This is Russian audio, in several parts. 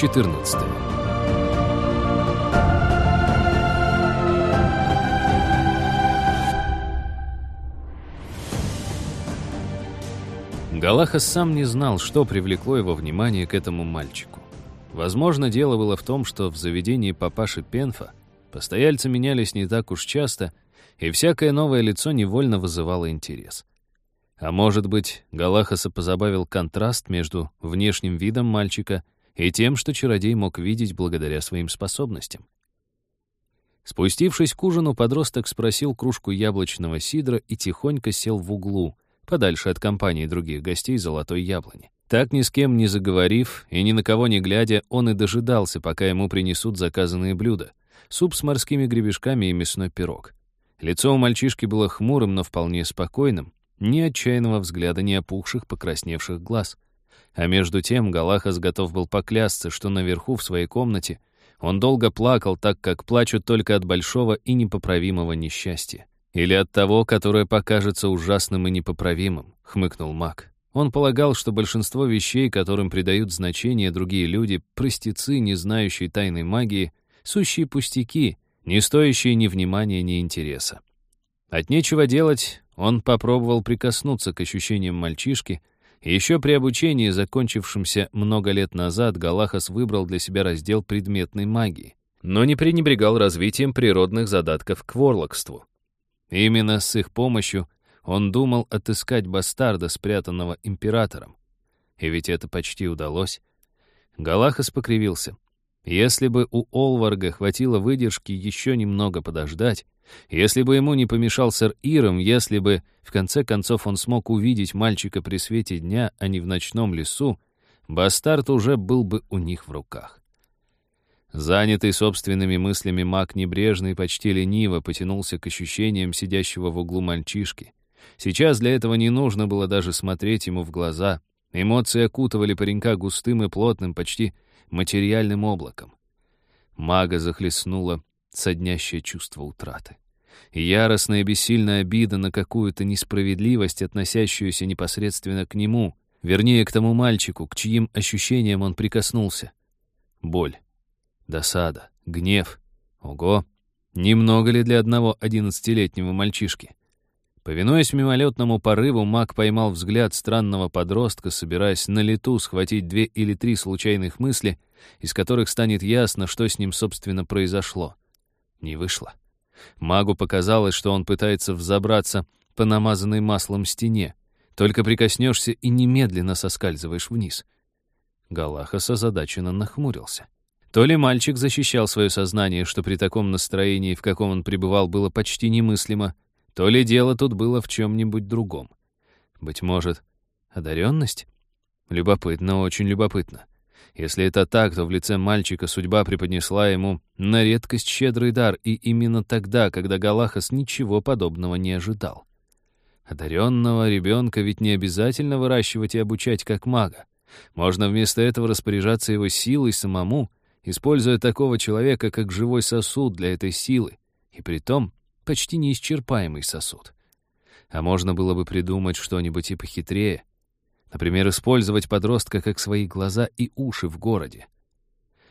14. Галахас сам не знал, что привлекло его внимание к этому мальчику. Возможно, дело было в том, что в заведении папаши Пенфа постояльцы менялись не так уж часто, и всякое новое лицо невольно вызывало интерес. А может быть, Галахаса позабавил контраст между внешним видом мальчика и тем, что чародей мог видеть благодаря своим способностям. Спустившись к ужину, подросток спросил кружку яблочного сидра и тихонько сел в углу, подальше от компании других гостей золотой яблони. Так ни с кем не заговорив и ни на кого не глядя, он и дожидался, пока ему принесут заказанные блюда. Суп с морскими гребешками и мясной пирог. Лицо у мальчишки было хмурым, но вполне спокойным. Ни отчаянного взгляда, ни опухших, покрасневших глаз. А между тем Галахас готов был поклясться, что наверху в своей комнате он долго плакал так, как плачут только от большого и непоправимого несчастья. «Или от того, которое покажется ужасным и непоправимым», — хмыкнул маг. Он полагал, что большинство вещей, которым придают значение другие люди, простецы, не знающие тайной магии, сущие пустяки, не стоящие ни внимания, ни интереса. От нечего делать, он попробовал прикоснуться к ощущениям мальчишки, еще при обучении, закончившемся много лет назад, Галахас выбрал для себя раздел предметной магии, но не пренебрегал развитием природных задатков к ворлокству. Именно с их помощью он думал отыскать бастарда, спрятанного императором. И ведь это почти удалось. Галахас покривился. Если бы у Олварга хватило выдержки еще немного подождать, если бы ему не помешал сэр Иром, если бы, в конце концов, он смог увидеть мальчика при свете дня, а не в ночном лесу, бастард уже был бы у них в руках. Занятый собственными мыслями маг небрежно и почти лениво потянулся к ощущениям сидящего в углу мальчишки. Сейчас для этого не нужно было даже смотреть ему в глаза. Эмоции окутывали паренька густым и плотным, почти материальным облаком. Мага захлестнуло соднящее чувство утраты. Яростная бессильная обида на какую-то несправедливость, относящуюся непосредственно к нему, вернее, к тому мальчику, к чьим ощущениям он прикоснулся. Боль. Досада, гнев. Ого, немного ли для одного одиннадцатилетнего мальчишки? Повинуясь мимолетному порыву, маг поймал взгляд странного подростка, собираясь на лету схватить две или три случайных мысли, из которых станет ясно, что с ним, собственно, произошло. Не вышло. Магу показалось, что он пытается взобраться по намазанной маслом стене. Только прикоснешься и немедленно соскальзываешь вниз. Галахас озадаченно нахмурился. То ли мальчик защищал свое сознание, что при таком настроении, в каком он пребывал, было почти немыслимо, то ли дело тут было в чем-нибудь другом. Быть может, одаренность? Любопытно, очень любопытно. Если это так, то в лице мальчика судьба преподнесла ему на редкость щедрый дар, и именно тогда, когда Галахас ничего подобного не ожидал. Одаренного ребенка ведь не обязательно выращивать и обучать как мага. Можно вместо этого распоряжаться его силой самому — используя такого человека как живой сосуд для этой силы, и притом почти неисчерпаемый сосуд. А можно было бы придумать что-нибудь и похитрее. Например, использовать подростка как свои глаза и уши в городе.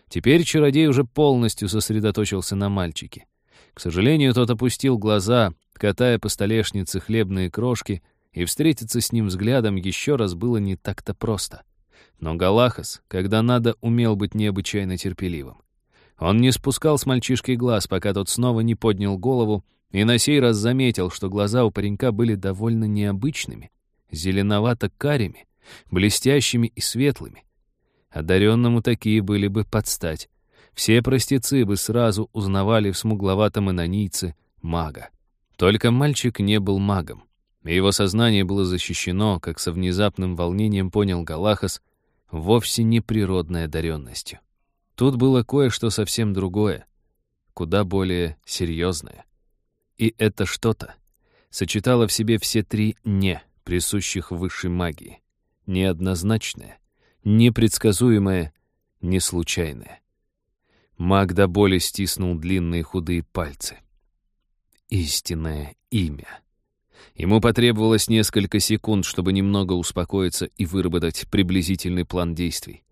Теперь чародей уже полностью сосредоточился на мальчике. К сожалению, тот опустил глаза, катая по столешнице хлебные крошки, и встретиться с ним взглядом еще раз было не так-то просто. Но Галахас, когда надо, умел быть необычайно терпеливым. Он не спускал с мальчишки глаз, пока тот снова не поднял голову, и на сей раз заметил, что глаза у паренька были довольно необычными, зеленовато-карими, блестящими и светлыми. Одаренному такие были бы подстать. Все простецы бы сразу узнавали в смугловатом инонийце мага. Только мальчик не был магом, и его сознание было защищено, как со внезапным волнением понял Галахас, вовсе не природной одаренностью. Тут было кое-что совсем другое, куда более серьезное. И это что-то сочетало в себе все три «не», присущих высшей магии. Неоднозначное, непредсказуемое, неслучайное. Маг до боли стиснул длинные худые пальцы. Истинное имя. Ему потребовалось несколько секунд, чтобы немного успокоиться и выработать приблизительный план действий.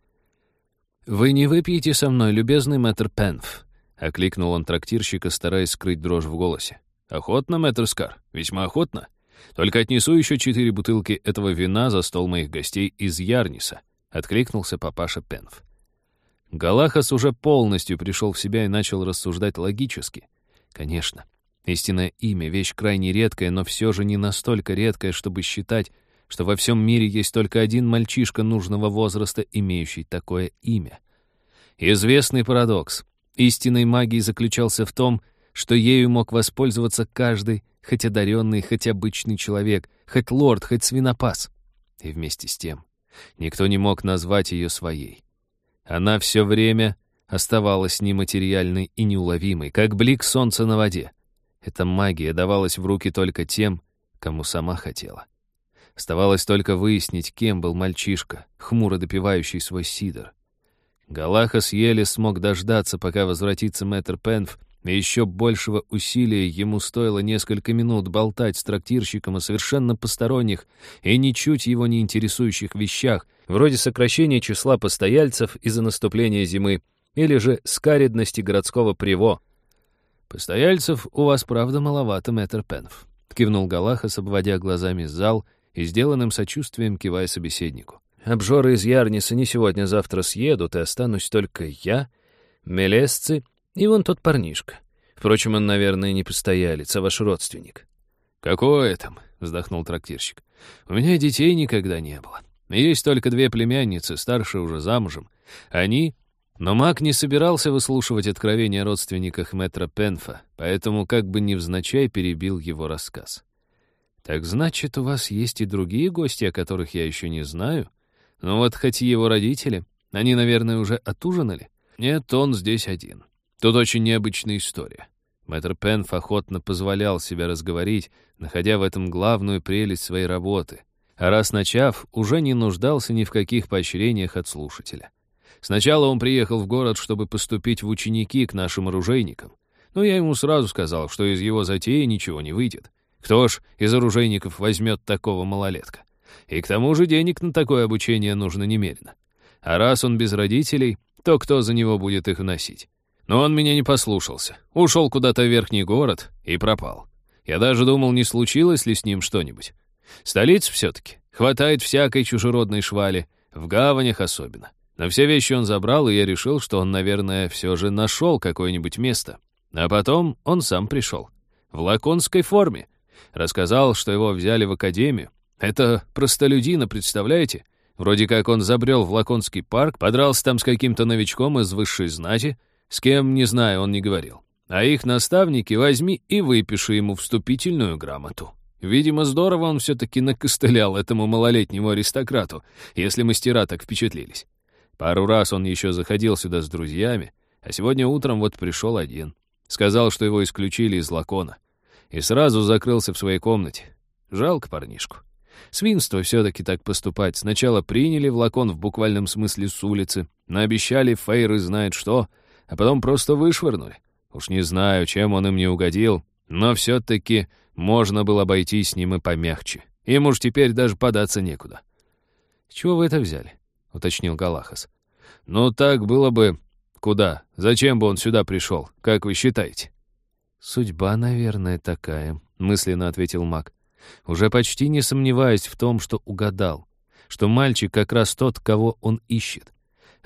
«Вы не выпьете со мной, любезный мэтр Пенф?» — окликнул он трактирщика, стараясь скрыть дрожь в голосе. «Охотно, мэтр Скар, весьма охотно. Только отнесу еще четыре бутылки этого вина за стол моих гостей из Ярниса», — откликнулся папаша Пенф. Галахас уже полностью пришел в себя и начал рассуждать логически. Конечно, истинное имя — вещь крайне редкая, но все же не настолько редкая, чтобы считать, что во всем мире есть только один мальчишка нужного возраста, имеющий такое имя. Известный парадокс. Истинной магии заключался в том, что ею мог воспользоваться каждый, хоть одаренный, хоть обычный человек, хоть лорд, хоть свинопас. И вместе с тем никто не мог назвать ее своей. Она все время оставалась нематериальной и неуловимой, как блик солнца на воде. Эта магия давалась в руки только тем, кому сама хотела. Оставалось только выяснить, кем был мальчишка, хмуро допивающий свой сидр. Галахас еле смог дождаться, пока возвратится мэтр Пенф, и еще большего усилия ему стоило несколько минут болтать с трактирщиком о совершенно посторонних и ничуть его не интересующих вещах, вроде сокращения числа постояльцев из-за наступления зимы или же скаредности городского приво. «Постояльцев у вас, правда, маловато, мэтр Пенф», — кивнул Галахас, обводя глазами зал и сделанным сочувствием кивая собеседнику. «Обжоры из Ярниса не сегодня-завтра съедут, и останусь только я, Мелесцы и вон тот парнишка. Впрочем, он, наверное, не постоялец, а ваш родственник». «Какое там?» — вздохнул трактирщик. «У меня детей никогда не было. Есть только две племянницы, старшая уже замужем. Они но маг не собирался выслушивать откровения о родственниках мэтра Пенфа, поэтому как бы невзначай перебил его рассказ. «Так значит, у вас есть и другие гости, о которых я еще не знаю? Ну вот хоть его родители, они, наверное, уже отужинали? Нет, он здесь один. Тут очень необычная история». Мэтр Пенф охотно позволял себя разговорить, находя в этом главную прелесть своей работы. А раз начав, уже не нуждался ни в каких поощрениях от слушателя. Сначала он приехал в город, чтобы поступить в ученики к нашим оружейникам. Но я ему сразу сказал, что из его затеи ничего не выйдет. Кто ж из оружейников возьмет такого малолетка? И к тому же денег на такое обучение нужно немедленно. А раз он без родителей, то кто за него будет их носить? Но он меня не послушался. Ушел куда-то в верхний город и пропал. Я даже думал, не случилось ли с ним что-нибудь. Столица все-таки. Хватает всякой чужеродной швали, в гаванях особенно. Но все вещи он забрал, и я решил, что он, наверное, все же нашел какое-нибудь место. А потом он сам пришел. В лаконской форме. Рассказал, что его взяли в академию. Это простолюдина, представляете? Вроде как он забрел в Лаконский парк, подрался там с каким-то новичком из высшей знати, с кем, не знаю, он не говорил. А их наставники возьми и выпиши ему вступительную грамоту. Видимо, здорово он все-таки накостылял этому малолетнему аристократу, если мастера так впечатлились. Пару раз он еще заходил сюда с друзьями, а сегодня утром вот пришел один. Сказал, что его исключили из лакона. И сразу закрылся в своей комнате. Жалко парнишку. Свинство все-таки так поступать. Сначала приняли в лакон в буквальном смысле с улицы, наобещали фейры знает что, а потом просто вышвырнули. Уж не знаю, чем он им не угодил, но все-таки можно было обойтись с ним и помягче. Им уж теперь даже податься некуда. С чего вы это взяли? — уточнил Галахас. «Ну, так было бы... Куда? Зачем бы он сюда пришел? Как вы считаете?» «Судьба, наверное, такая», — мысленно ответил маг. Уже почти не сомневаясь в том, что угадал, что мальчик как раз тот, кого он ищет.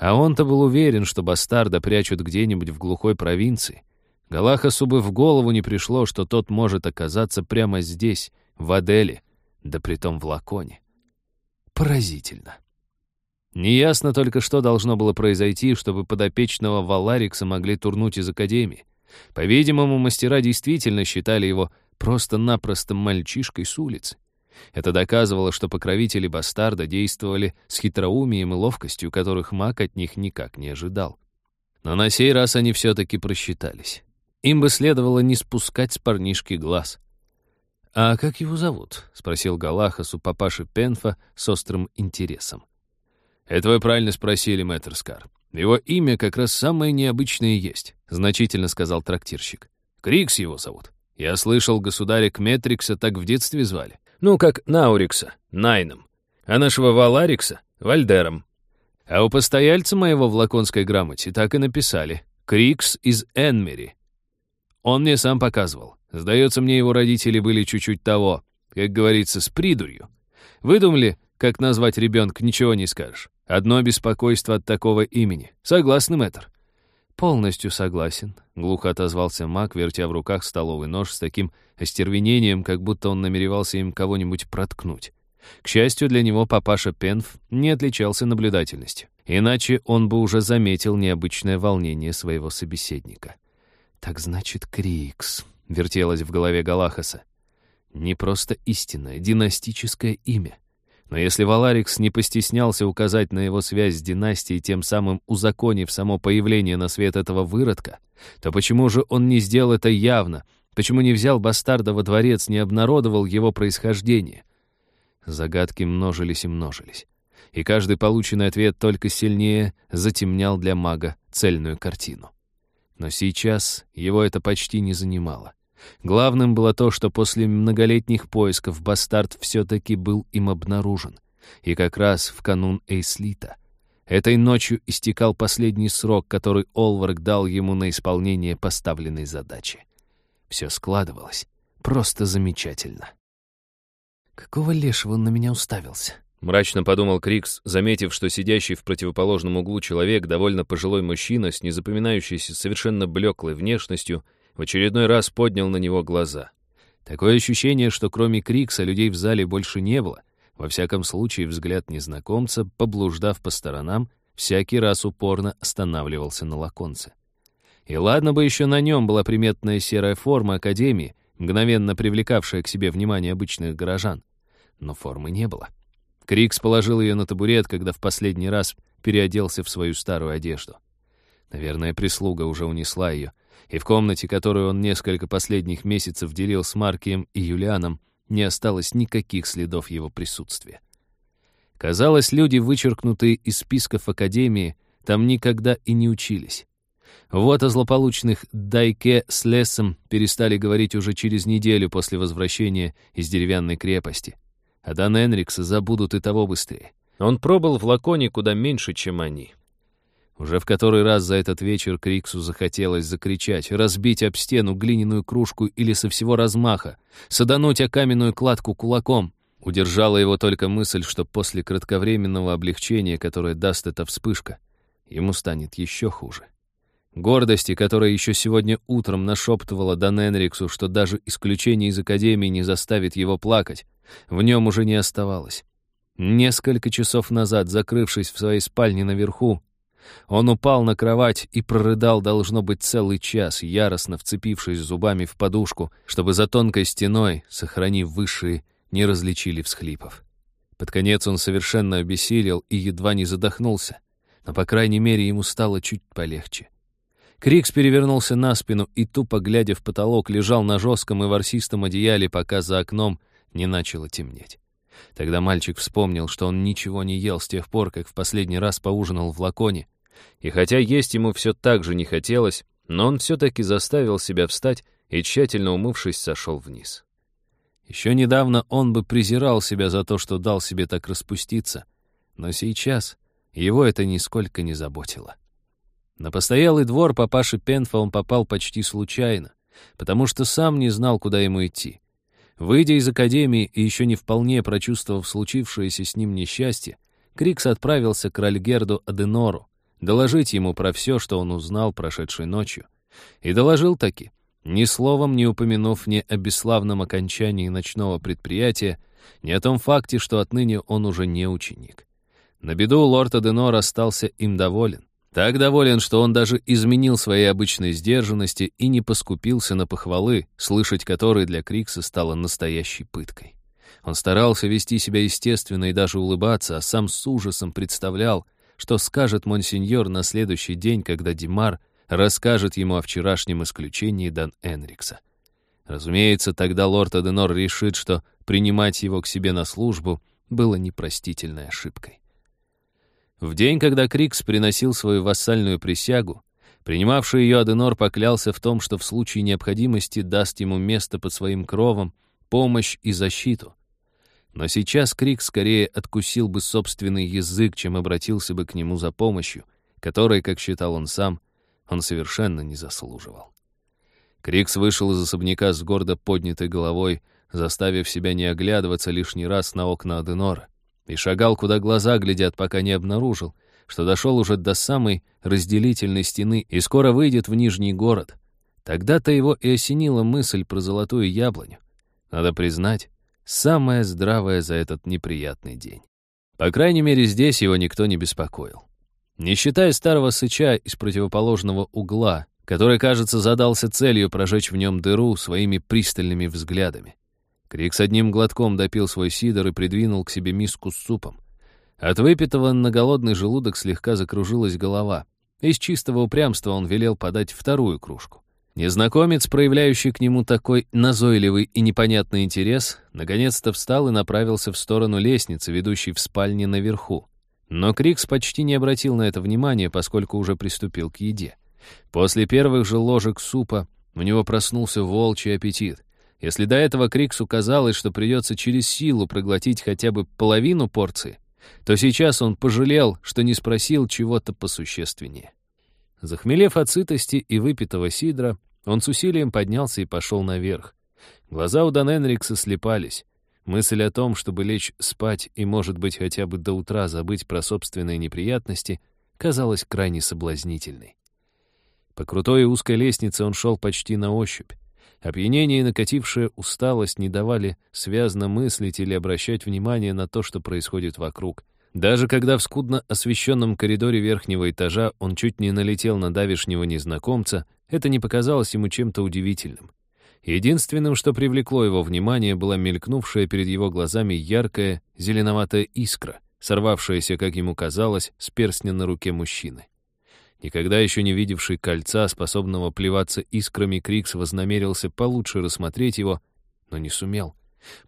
А он-то был уверен, что бастарда прячут где-нибудь в глухой провинции. Галахасу бы в голову не пришло, что тот может оказаться прямо здесь, в Аделе, да притом в Лаконе. Поразительно. Неясно только, что должно было произойти, чтобы подопечного Валарикса могли турнуть из Академии. По-видимому, мастера действительно считали его просто-напросто мальчишкой с улицы. Это доказывало, что покровители бастарда действовали с хитроумием и ловкостью, которых маг от них никак не ожидал. Но на сей раз они все-таки просчитались. Им бы следовало не спускать с парнишки глаз. «А как его зовут?» — спросил Галахас у папаши Пенфа с острым интересом. «Это вы правильно спросили, мэтр Скар. Его имя как раз самое необычное есть», — значительно сказал трактирщик. «Крикс его зовут. Я слышал, государя Кметрикса так в детстве звали. Ну, как Наурикса, Найном. А нашего Валарикса — Вальдером. А у постояльца моего в лаконской грамоте так и написали. Крикс из Энмери. Он мне сам показывал. Сдается мне, его родители были чуть-чуть того, как говорится, с придурью. Выдумали, как назвать ребенка, ничего не скажешь. Одно беспокойство от такого имени. Согласны, мэтр? «Полностью согласен», — глухо отозвался маг, вертя в руках столовый нож с таким остервенением, как будто он намеревался им кого-нибудь проткнуть. К счастью для него, папаша Пенф не отличался наблюдательностью. Иначе он бы уже заметил необычное волнение своего собеседника. «Так значит, Крикс», — вертелось в голове Галахаса. «Не просто истинное, династическое имя. Но если Валарикс не постеснялся указать на его связь с династией, тем самым узаконив само появление на свет этого выродка, то почему же он не сделал это явно? Почему не взял бастарда во дворец, не обнародовал его происхождение? Загадки множились и множились. И каждый полученный ответ только сильнее затемнял для мага цельную картину. Но сейчас его это почти не занимало. Главным было то, что после многолетних поисков бастард все-таки был им обнаружен. И как раз в канун Эйслита. Этой ночью истекал последний срок, который Олварк дал ему на исполнение поставленной задачи. Все складывалось просто замечательно. «Какого лешего он на меня уставился?» Мрачно подумал Крикс, заметив, что сидящий в противоположном углу человек, довольно пожилой мужчина с незапоминающейся совершенно блеклой внешностью, в очередной раз поднял на него глаза. Такое ощущение, что кроме Крикса людей в зале больше не было. Во всяком случае, взгляд незнакомца, поблуждав по сторонам, всякий раз упорно останавливался на лаконце. И ладно бы еще на нем была приметная серая форма Академии, мгновенно привлекавшая к себе внимание обычных горожан. Но формы не было. Крикс положил ее на табурет, когда в последний раз переоделся в свою старую одежду. Наверное, прислуга уже унесла ее, и в комнате, которую он несколько последних месяцев делил с Маркием и Юлианом, не осталось никаких следов его присутствия. Казалось, люди, вычеркнутые из списков Академии, там никогда и не учились. Вот о злополучных Дайке с Лесом перестали говорить уже через неделю после возвращения из деревянной крепости. А Дан Энрикса забудут и того быстрее. Он пробыл в Лаконе куда меньше, чем они. Уже в который раз за этот вечер Криксу захотелось закричать, разбить об стену глиняную кружку или со всего размаха, садануть о каменную кладку кулаком. Удержала его только мысль, что после кратковременного облегчения, которое даст эта вспышка, ему станет еще хуже. Гордости, которая еще сегодня утром нашептывала Дан Энриксу, что даже исключение из Академии не заставит его плакать, в нем уже не оставалось. Несколько часов назад, закрывшись в своей спальне наверху, он упал на кровать и прорыдал, должно быть, целый час, яростно вцепившись зубами в подушку, чтобы за тонкой стеной, сохранив высшие, не различили всхлипов. Под конец он совершенно обессилел и едва не задохнулся, но, по крайней мере, ему стало чуть полегче. Крикс перевернулся на спину и, тупо глядя в потолок, лежал на жестком и ворсистом одеяле, пока за окном не начало темнеть. Тогда мальчик вспомнил, что он ничего не ел с тех пор, как в последний раз поужинал в лаконе. И хотя есть ему все так же не хотелось, но он все-таки заставил себя встать и, тщательно умывшись, сошел вниз. Еще недавно он бы презирал себя за то, что дал себе так распуститься, но сейчас его это нисколько не заботило. На постоялый двор папаши Пенфа он попал почти случайно, потому что сам не знал, куда ему идти. Выйдя из академии и еще не вполне прочувствовав случившееся с ним несчастье, Крикс отправился к Ральгерду Аденору, доложить ему про все, что он узнал прошедшей ночью. И доложил таки, ни словом не упомянув ни о бесславном окончании ночного предприятия, ни о том факте, что отныне он уже не ученик. На беду лорд Аденор остался им доволен. Так доволен, что он даже изменил своей обычной сдержанности и не поскупился на похвалы, слышать которые для Крикса стало настоящей пыткой. Он старался вести себя естественно и даже улыбаться, а сам с ужасом представлял, что скажет монсеньор на следующий день, когда Димар расскажет ему о вчерашнем исключении Дан Энрикса. Разумеется, тогда лорд Аденор решит, что принимать его к себе на службу было непростительной ошибкой. В день, когда Крикс приносил свою вассальную присягу, принимавший ее Аденор поклялся в том, что в случае необходимости даст ему место под своим кровом, помощь и защиту. Но сейчас Крик скорее откусил бы собственный язык, чем обратился бы к нему за помощью, которой, как считал он сам, он совершенно не заслуживал. Крикс вышел из особняка с гордо поднятой головой, заставив себя не оглядываться лишний раз на окна Аденора, и шагал, куда глаза глядят, пока не обнаружил, что дошел уже до самой разделительной стены и скоро выйдет в Нижний город. Тогда-то его и осенила мысль про золотую яблоню. Надо признать, самая здравая за этот неприятный день. По крайней мере, здесь его никто не беспокоил. Не считая старого сыча из противоположного угла, который, кажется, задался целью прожечь в нем дыру своими пристальными взглядами. Крик с одним глотком допил свой сидор и придвинул к себе миску с супом. От выпитого на голодный желудок слегка закружилась голова. Из чистого упрямства он велел подать вторую кружку. Незнакомец, проявляющий к нему такой назойливый и непонятный интерес, наконец-то встал и направился в сторону лестницы, ведущей в спальне наверху. Но Крикс почти не обратил на это внимания, поскольку уже приступил к еде. После первых же ложек супа у него проснулся волчий аппетит. Если до этого Криксу казалось, что придется через силу проглотить хотя бы половину порции, то сейчас он пожалел, что не спросил чего-то посущественнее. Захмелев от сытости и выпитого сидра, он с усилием поднялся и пошел наверх. Глаза у Дан Энрикса слепались. Мысль о том, чтобы лечь спать и, может быть, хотя бы до утра забыть про собственные неприятности, казалась крайне соблазнительной. По крутой и узкой лестнице он шел почти на ощупь. Опьянение и накатившая усталость не давали связно мыслить или обращать внимание на то, что происходит вокруг. Даже когда в скудно освещенном коридоре верхнего этажа он чуть не налетел на давишнего незнакомца, это не показалось ему чем-то удивительным. Единственным, что привлекло его внимание, была мелькнувшая перед его глазами яркая зеленоватая искра, сорвавшаяся, как ему казалось, с перстня на руке мужчины. Никогда еще не видевший кольца, способного плеваться искрами, Крикс вознамерился получше рассмотреть его, но не сумел.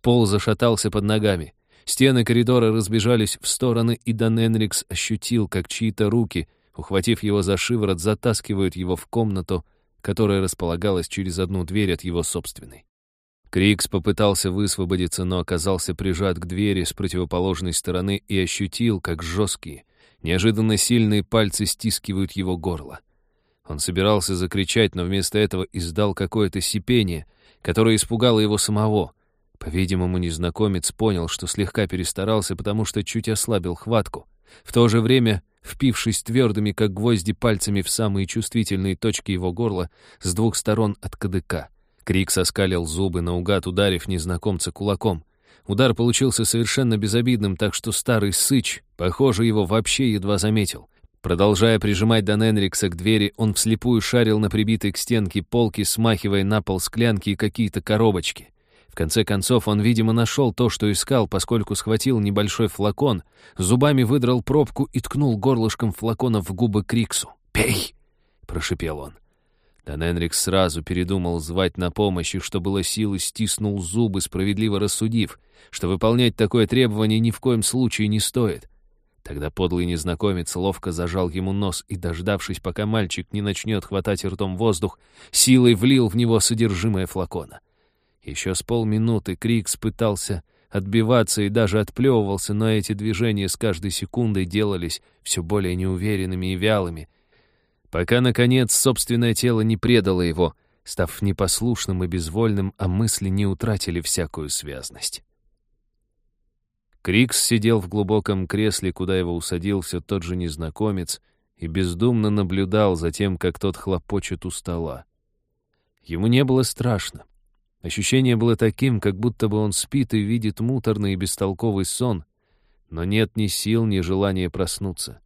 Пол зашатался под ногами. Стены коридора разбежались в стороны, и Дан Энрикс ощутил, как чьи-то руки, ухватив его за шиворот, затаскивают его в комнату, которая располагалась через одну дверь от его собственной. Крикс попытался высвободиться, но оказался прижат к двери с противоположной стороны и ощутил, как жесткие, неожиданно сильные пальцы стискивают его горло. Он собирался закричать, но вместо этого издал какое-то сипение, которое испугало его самого — по-видимому, незнакомец понял, что слегка перестарался, потому что чуть ослабил хватку. В то же время, впившись твердыми, как гвозди, пальцами в самые чувствительные точки его горла с двух сторон от кадыка. Крик соскалил зубы, наугад ударив незнакомца кулаком. Удар получился совершенно безобидным, так что старый сыч, похоже, его вообще едва заметил. Продолжая прижимать Дан Энрикса к двери, он вслепую шарил на прибитой к стенке полки, смахивая на пол склянки и какие-то коробочки. В конце концов, он, видимо, нашел то, что искал, поскольку схватил небольшой флакон, зубами выдрал пробку и ткнул горлышком флакона в губы Криксу. «Пей!» — прошипел он. Дан Энрикс сразу передумал звать на помощь и, что было силы, стиснул зубы, справедливо рассудив, что выполнять такое требование ни в коем случае не стоит. Тогда подлый незнакомец ловко зажал ему нос и, дождавшись, пока мальчик не начнет хватать ртом воздух, силой влил в него содержимое флакона. Еще с полминуты Крикс пытался отбиваться и даже отплевывался, но эти движения с каждой секундой делались все более неуверенными и вялыми, пока, наконец, собственное тело не предало его, став непослушным и безвольным, а мысли не утратили всякую связность. Крикс сидел в глубоком кресле, куда его усадил все тот же незнакомец, и бездумно наблюдал за тем, как тот хлопочет у стола. Ему не было страшно. Ощущение было таким, как будто бы он спит и видит муторный и бестолковый сон, но нет ни сил, ни желания проснуться.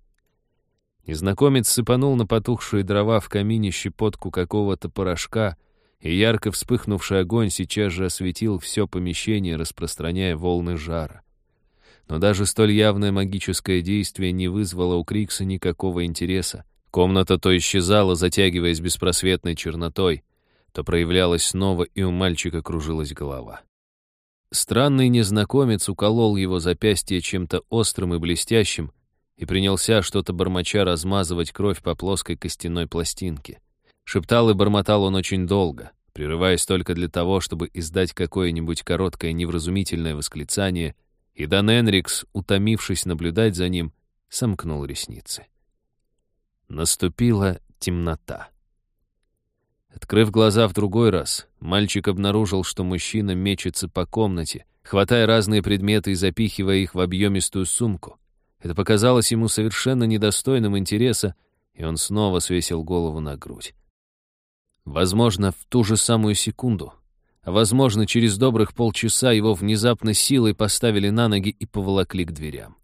Незнакомец сыпанул на потухшие дрова в камине щепотку какого-то порошка, и ярко вспыхнувший огонь сейчас же осветил все помещение, распространяя волны жара. Но даже столь явное магическое действие не вызвало у Крикса никакого интереса. Комната то исчезала, затягиваясь беспросветной чернотой, то проявлялось снова, и у мальчика кружилась голова. Странный незнакомец уколол его запястье чем-то острым и блестящим и принялся что-то бормоча размазывать кровь по плоской костяной пластинке. Шептал и бормотал он очень долго, прерываясь только для того, чтобы издать какое-нибудь короткое невразумительное восклицание и Дан Энрикс, утомившись наблюдать за ним, сомкнул ресницы. Наступила темнота. Открыв глаза в другой раз, мальчик обнаружил, что мужчина мечется по комнате, хватая разные предметы и запихивая их в объемистую сумку. Это показалось ему совершенно недостойным интереса, и он снова свесил голову на грудь. Возможно, в ту же самую секунду, а возможно, через добрых полчаса его внезапно силой поставили на ноги и поволокли к дверям.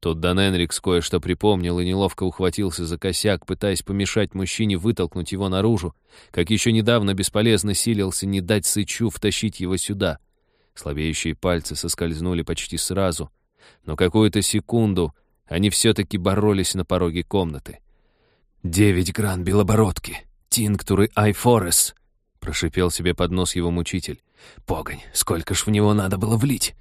Тут Дан Энрикс кое-что припомнил и неловко ухватился за косяк, пытаясь помешать мужчине вытолкнуть его наружу, как еще недавно бесполезно силился не дать Сычу втащить его сюда. Слабеющие пальцы соскользнули почти сразу, но какую-то секунду они все-таки боролись на пороге комнаты. «Девять гран белобородки, тинктуры Айфорес», — прошипел себе под нос его мучитель. «Погонь, сколько ж в него надо было влить!»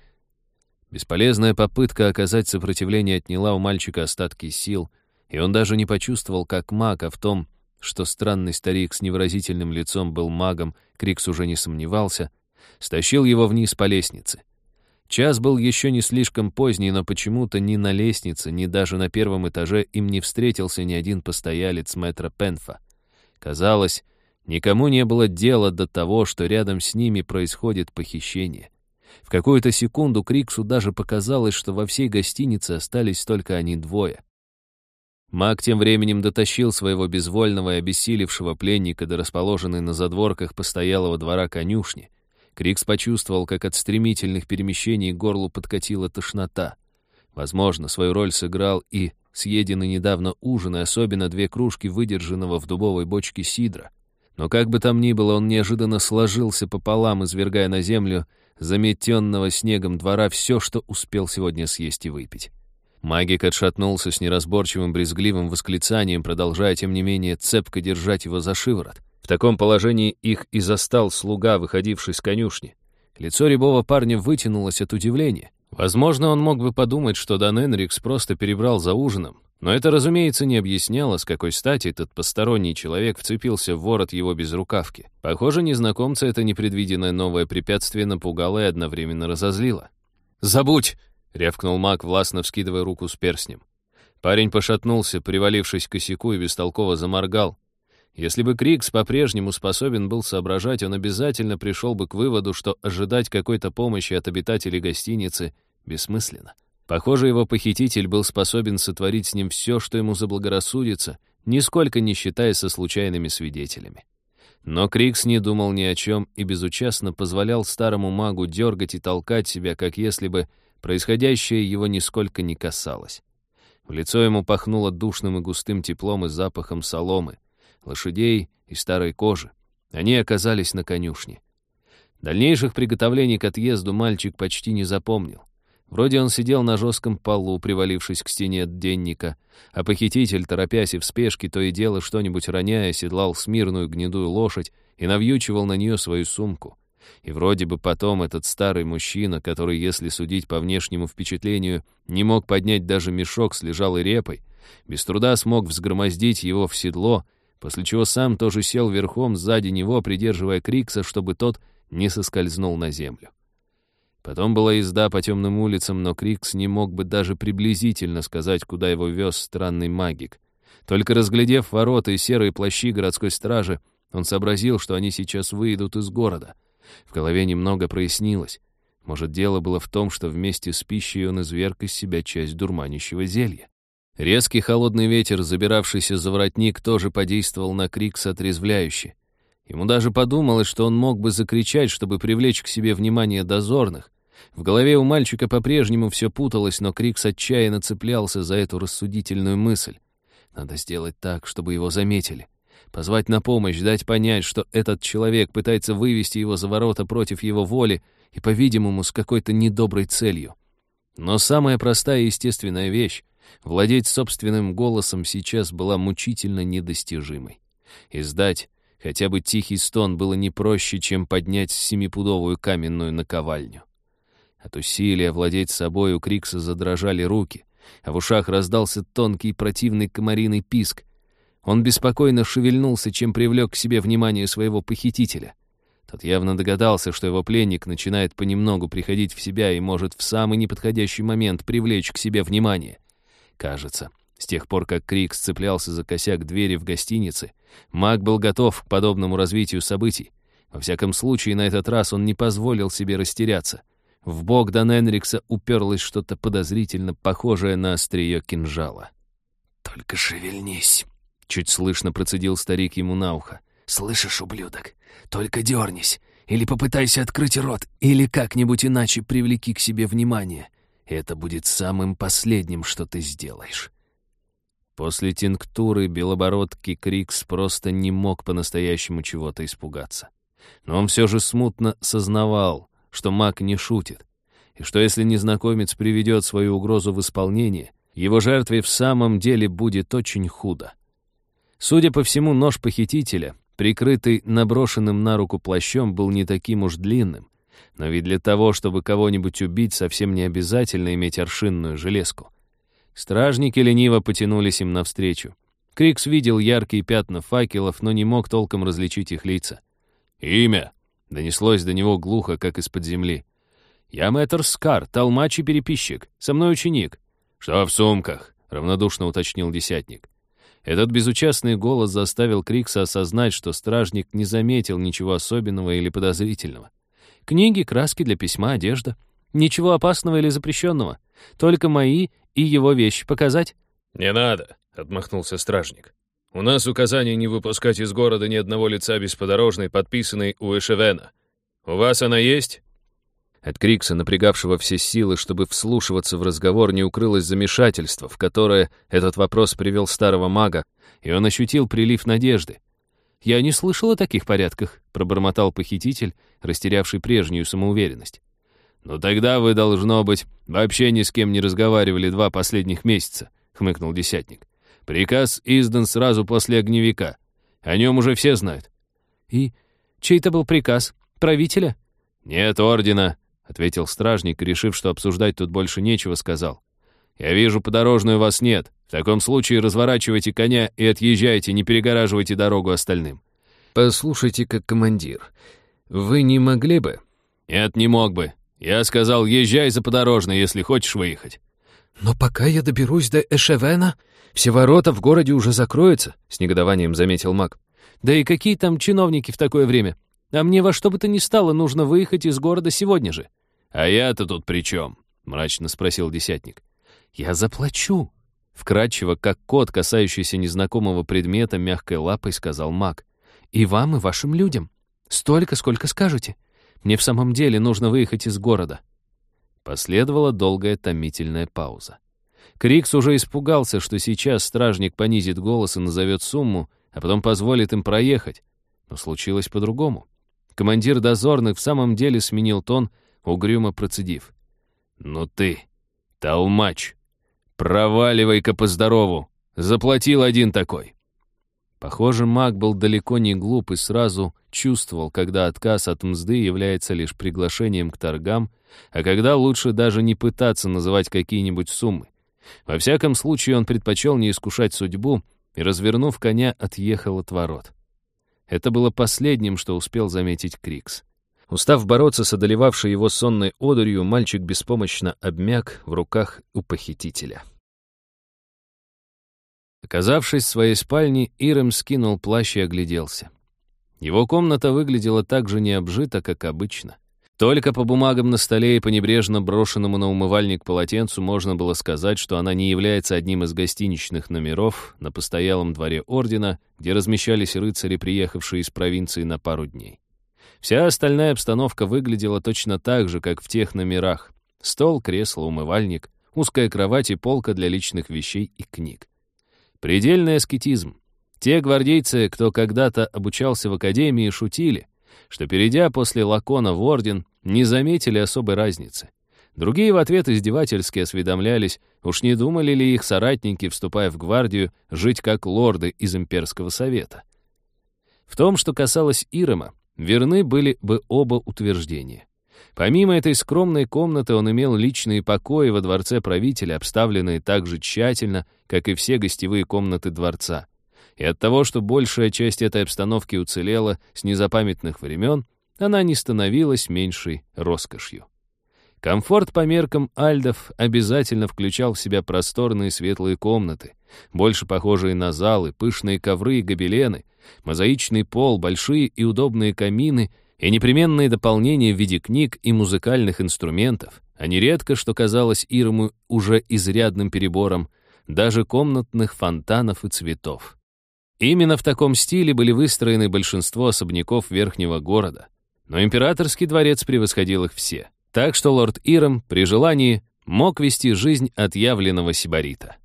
Бесполезная попытка оказать сопротивление отняла у мальчика остатки сил, и он даже не почувствовал, как маг, а в том, что странный старик с невыразительным лицом был магом, Крикс уже не сомневался, стащил его вниз по лестнице. Час был еще не слишком поздний, но почему-то ни на лестнице, ни даже на первом этаже им не встретился ни один постоялец мэтра Пенфа. Казалось, никому не было дела до того, что рядом с ними происходит похищение. В какую-то секунду Криксу даже показалось, что во всей гостинице остались только они двое. Маг тем временем дотащил своего безвольного и обессилевшего пленника до расположенной на задворках постоялого двора конюшни. Крикс почувствовал, как от стремительных перемещений к горлу подкатила тошнота. Возможно, свою роль сыграл и съеденный недавно ужин, и особенно две кружки выдержанного в дубовой бочке сидра. Но как бы там ни было, он неожиданно сложился пополам, извергая на землю заметенного снегом двора все, что успел сегодня съесть и выпить. Магик отшатнулся с неразборчивым брезгливым восклицанием, продолжая, тем не менее, цепко держать его за шиворот. В таком положении их и застал слуга, выходивший с конюшни. Лицо рябого парня вытянулось от удивления. Возможно, он мог бы подумать, что Дан Энрикс просто перебрал за ужином, но это, разумеется, не объясняло, с какой стати этот посторонний человек вцепился в ворот его безрукавки. Похоже, незнакомца это непредвиденное новое препятствие напугало и одновременно разозлило. «Забудь!» — рявкнул маг, властно вскидывая руку с перстнем. Парень пошатнулся, привалившись к косяку и бестолково заморгал. Если бы Крикс по-прежнему способен был соображать, он обязательно пришел бы к выводу, что ожидать какой-то помощи от обитателей гостиницы бессмысленно. Похоже, его похититель был способен сотворить с ним все, что ему заблагорассудится, нисколько не считаясь со случайными свидетелями. Но Крикс не думал ни о чем и безучастно позволял старому магу дергать и толкать себя, как если бы происходящее его нисколько не касалось. В лицо ему пахнуло душным и густым теплом и запахом соломы, лошадей и старой кожи. Они оказались на конюшне. Дальнейших приготовлений к отъезду мальчик почти не запомнил. Вроде он сидел на жестком полу, привалившись к стене денника, а похититель, торопясь и в спешке, то и дело что-нибудь роняя, седлал смирную гнедую лошадь и навьючивал на нее свою сумку. И вроде бы потом этот старый мужчина, который, если судить по внешнему впечатлению, не мог поднять даже мешок с лежалой репой, без труда смог взгромоздить его в седло, после чего сам тоже сел верхом сзади него, придерживая Крикса, чтобы тот не соскользнул на землю. Потом была езда по темным улицам, но Крикс не мог бы даже приблизительно сказать, куда его вез странный магик. Только разглядев ворота и серые плащи городской стражи, он сообразил, что они сейчас выйдут из города. В голове немного прояснилось. Может, дело было в том, что вместе с пищей он изверг из себя часть дурманящего зелья. Резкий холодный ветер, забиравшийся за воротник, тоже подействовал на Крикса отрезвляюще. Ему даже подумалось, что он мог бы закричать, чтобы привлечь к себе внимание дозорных, в голове у мальчика по-прежнему все путалось, но Крикс отчаянно цеплялся за эту рассудительную мысль. Надо сделать так, чтобы его заметили. Позвать на помощь, дать понять, что этот человек пытается вывести его за ворота против его воли и, по-видимому, с какой-то недоброй целью. Но самая простая и естественная вещь — владеть собственным голосом сейчас была мучительно недостижимой. Издать хотя бы тихий стон было не проще, чем поднять семипудовую каменную наковальню. От усилия владеть собой у Крикса задрожали руки, а в ушах раздался тонкий противный комариный писк. Он беспокойно шевельнулся, чем привлек к себе внимание своего похитителя. Тот явно догадался, что его пленник начинает понемногу приходить в себя и может в самый неподходящий момент привлечь к себе внимание. Кажется, с тех пор, как Крик сцеплялся за косяк двери в гостинице, маг был готов к подобному развитию событий. Во всяком случае, на этот раз он не позволил себе растеряться. В бок Дан Энрикса уперлось что-то подозрительно похожее на острие кинжала. «Только шевельнись», — чуть слышно процедил старик ему на ухо. «Слышишь, ублюдок? Только дернись. Или попытайся открыть рот, или как-нибудь иначе привлеки к себе внимание. Это будет самым последним, что ты сделаешь». После тинктуры белобородкий Крикс просто не мог по-настоящему чего-то испугаться. Но он все же смутно сознавал, что маг не шутит, и что если незнакомец приведет свою угрозу в исполнение, его жертве в самом деле будет очень худо. Судя по всему, нож похитителя, прикрытый наброшенным на руку плащом, был не таким уж длинным, но ведь для того, чтобы кого-нибудь убить, совсем не обязательно иметь аршинную железку. Стражники лениво потянулись им навстречу. Крикс видел яркие пятна факелов, но не мог толком различить их лица. «Имя!» — донеслось до него глухо, как из-под земли. «Я мэтр Скар, толмач и переписчик. Со мной ученик». «Что в сумках?» — равнодушно уточнил десятник. Этот безучастный голос заставил Крикса осознать, что стражник не заметил ничего особенного или подозрительного. Книги, краски для письма, одежда. Ничего опасного или запрещенного. Только мои и его вещи показать. «Не надо», — отмахнулся стражник. У нас указание не выпускать из города ни одного лица без подорожной, подписанной у Эшевена. У вас она есть?» От Крикса, напрягавшего все силы, чтобы вслушиваться в разговор, не укрылось замешательство, в которое этот вопрос привел старого мага, и он ощутил прилив надежды. «Я не слышал о таких порядках», — пробормотал похититель, растерявший прежнюю самоуверенность. «Ну тогда вы, должно быть, вообще ни с кем не разговаривали два последних месяца», — хмыкнул десятник. Приказ издан сразу после огневика. О нем уже все знают». «И чей-то был приказ? Правителя?» «Нет ордена», — ответил стражник, решив, что обсуждать тут больше нечего, сказал. «Я вижу, подорожную вас нет. В таком случае разворачивайте коня и отъезжайте, не перегораживайте дорогу остальным». «Послушайте, как командир, вы не могли бы?» «Нет, не мог бы. Я сказал, езжай за подорожной, если хочешь выехать». «Но пока я доберусь до Эшевена, все ворота в городе уже закроются», — с негодованием заметил маг. «Да и какие там чиновники в такое время? А мне во что бы то ни стало нужно выехать из города сегодня же». «А я-то тут при чем?» — мрачно спросил десятник. «Я заплачу», — вкратчиво, как кот, касающийся незнакомого предмета, мягкой лапой сказал маг. «И вам, и вашим людям. Столько, сколько скажете. Мне в самом деле нужно выехать из города». Последовала долгая томительная пауза. Крикс уже испугался, что сейчас стражник понизит голос и назовет сумму, а потом позволит им проехать. Но случилось по-другому. Командир дозорных в самом деле сменил тон, угрюмо процедив. «Ну ты, толмач, проваливай-ка по-здорову, заплатил один такой». Похоже, маг был далеко не глуп и сразу чувствовал, когда отказ от мзды является лишь приглашением к торгам, а когда лучше даже не пытаться называть какие-нибудь суммы. Во всяком случае, он предпочел не искушать судьбу и, развернув коня, отъехал от ворот. Это было последним, что успел заметить Крикс. Устав бороться с одолевавшей его сонной одурью, мальчик беспомощно обмяк в руках у похитителя. Оказавшись в своей спальне, Ирем скинул плащ и огляделся. Его комната выглядела так же необжито, как обычно. Только по бумагам на столе и по небрежно брошенному на умывальник полотенцу можно было сказать, что она не является одним из гостиничных номеров на постоялом дворе ордена, где размещались рыцари, приехавшие из провинции на пару дней. Вся остальная обстановка выглядела точно так же, как в тех номерах. Стол, кресло, умывальник, узкая кровать и полка для личных вещей и книг. Предельный аскетизм. Те гвардейцы, кто когда-то обучался в академии, шутили — что, перейдя после Лакона в Орден, не заметили особой разницы. Другие в ответ издевательски осведомлялись, уж не думали ли их соратники, вступая в гвардию, жить как лорды из имперского совета. В том, что касалось Ирома, верны были бы оба утверждения. Помимо этой скромной комнаты он имел личные покои во дворце правителя, обставленные так же тщательно, как и все гостевые комнаты дворца и от того, что большая часть этой обстановки уцелела с незапамятных времен, она не становилась меньшей роскошью. Комфорт по меркам альдов обязательно включал в себя просторные светлые комнаты, больше похожие на залы, пышные ковры и гобелены, мозаичный пол, большие и удобные камины и непременные дополнения в виде книг и музыкальных инструментов, а нередко, что казалось Ирому уже изрядным перебором, даже комнатных фонтанов и цветов. Именно в таком стиле были выстроены большинство особняков верхнего города, но императорский дворец превосходил их все — так что лорд Ирам при желании мог вести жизнь отъявленного сибарита.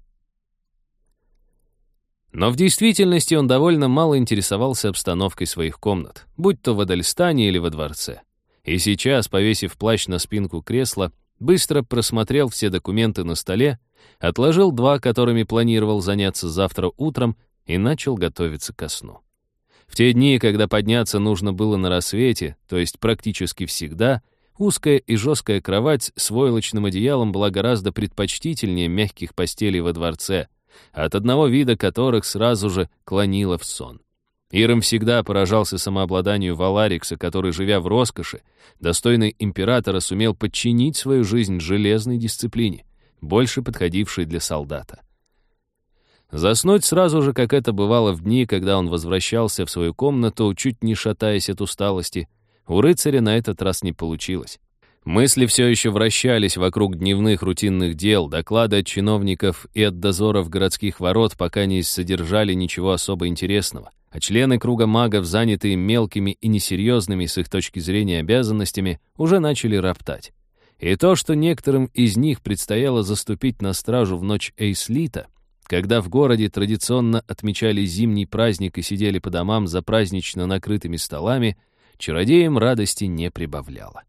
Но в действительности он довольно мало интересовался обстановкой своих комнат, будь то в Адальстане или во дворце. И сейчас, повесив плащ на спинку кресла, быстро просмотрел все документы на столе, отложил два, которыми планировал заняться завтра утром, и начал готовиться ко сну. В те дни, когда подняться нужно было на рассвете, то есть практически всегда, Узкая и жесткая кровать с войлочным одеялом была гораздо предпочтительнее мягких постелей во дворце, от одного вида которых сразу же клонило в сон. Иром всегда поражался самообладанию Валарикса, который, живя в роскоши, достойный императора сумел подчинить свою жизнь железной дисциплине, больше подходившей для солдата. Заснуть сразу же, как это бывало в дни, когда он возвращался в свою комнату, чуть не шатаясь от усталости, у рыцаря на этот раз не получилось. Мысли все еще вращались вокруг дневных рутинных дел, доклады от чиновников и от дозоров городских ворот пока не содержали ничего особо интересного, а члены круга магов, занятые мелкими и несерьезными с их точки зрения обязанностями, уже начали роптать. И то, что некоторым из них предстояло заступить на стражу в ночь Эйслита, когда в городе традиционно отмечали зимний праздник и сидели по домам за празднично накрытыми столами — чародеям радости не прибавляло.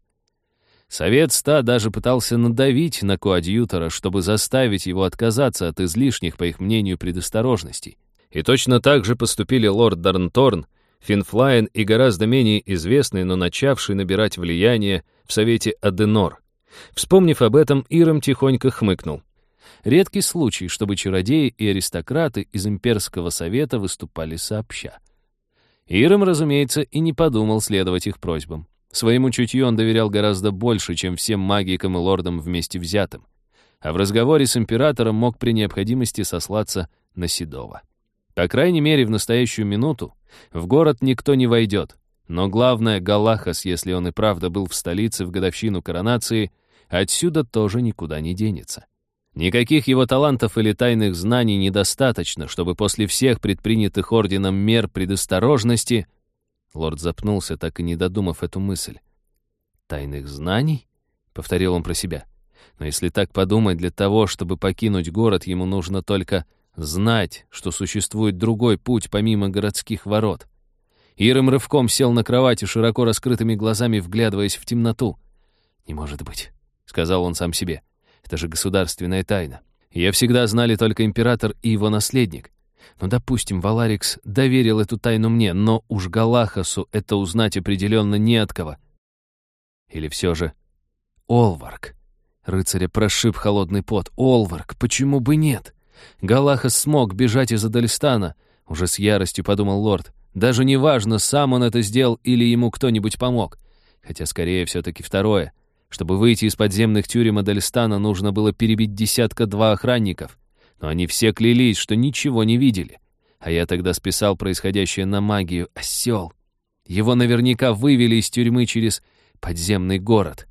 Совет ста даже пытался надавить на коадьютора, чтобы заставить его отказаться от излишних, по их мнению, предосторожностей. И точно так же поступили лорд Дарнторн, Финфлайн и гораздо менее известный, но начавший набирать влияние в Совете Аденор. Вспомнив об этом, Иром тихонько хмыкнул. Редкий случай, чтобы чародеи и аристократы из имперского совета выступали сообща. Ирам, разумеется, и не подумал следовать их просьбам. Своему чутью он доверял гораздо больше, чем всем магикам и лордам вместе взятым. А в разговоре с императором мог при необходимости сослаться на Седова. По крайней мере, в настоящую минуту в город никто не войдет. Но главное, Галахас, если он и правда был в столице в годовщину коронации, отсюда тоже никуда не денется. Никаких его талантов или тайных знаний недостаточно, чтобы после всех предпринятых орденом мер предосторожности... Лорд запнулся, так и не додумав эту мысль. «Тайных знаний?» — повторил он про себя. «Но если так подумать, для того, чтобы покинуть город, ему нужно только знать, что существует другой путь помимо городских ворот». Ирым рывком сел на кровати, широко раскрытыми глазами вглядываясь в темноту. «Не может быть», — сказал он сам себе. Это же государственная тайна. Ее всегда знали только император и его наследник. Ну, допустим, Валарикс доверил эту тайну мне, но уж Галахасу это узнать определенно не от кого. Или все же Олварк. Рыцаря прошиб холодный пот. Олварк, почему бы нет? Галахас смог бежать из Адальстана, уже с яростью подумал лорд. Даже не важно, сам он это сделал или ему кто-нибудь помог. Хотя скорее все-таки второе — чтобы выйти из подземных тюрем Адельстана, нужно было перебить десятка-два охранников. Но они все клялись, что ничего не видели. А я тогда списал происходящее на магию. Осел. Его наверняка вывели из тюрьмы через подземный город.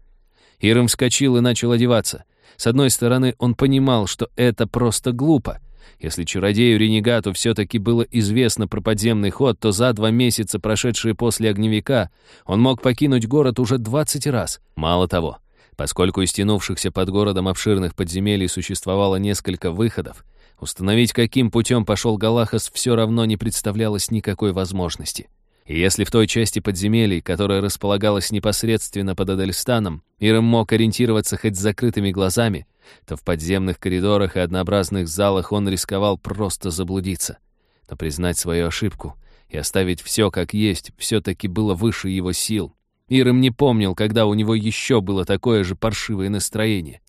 Ирым вскочил и начал одеваться. С одной стороны, он понимал, что это просто глупо — если чародею-ренегату все-таки было известно про подземный ход, то за два месяца, прошедшие после огневика, он мог покинуть город уже 20 раз. Мало того, поскольку из тянувшихся под городом обширных подземелий существовало несколько выходов, установить, каким путем пошел Галахас, все равно не представлялось никакой возможности. И если в той части подземелий, которая располагалась непосредственно под Адельстаном, Ирам мог ориентироваться хоть с закрытыми глазами, то в подземных коридорах и однообразных залах он рисковал просто заблудиться. Но признать свою ошибку и оставить все как есть все-таки было выше его сил. Ирым не помнил, когда у него еще было такое же паршивое настроение.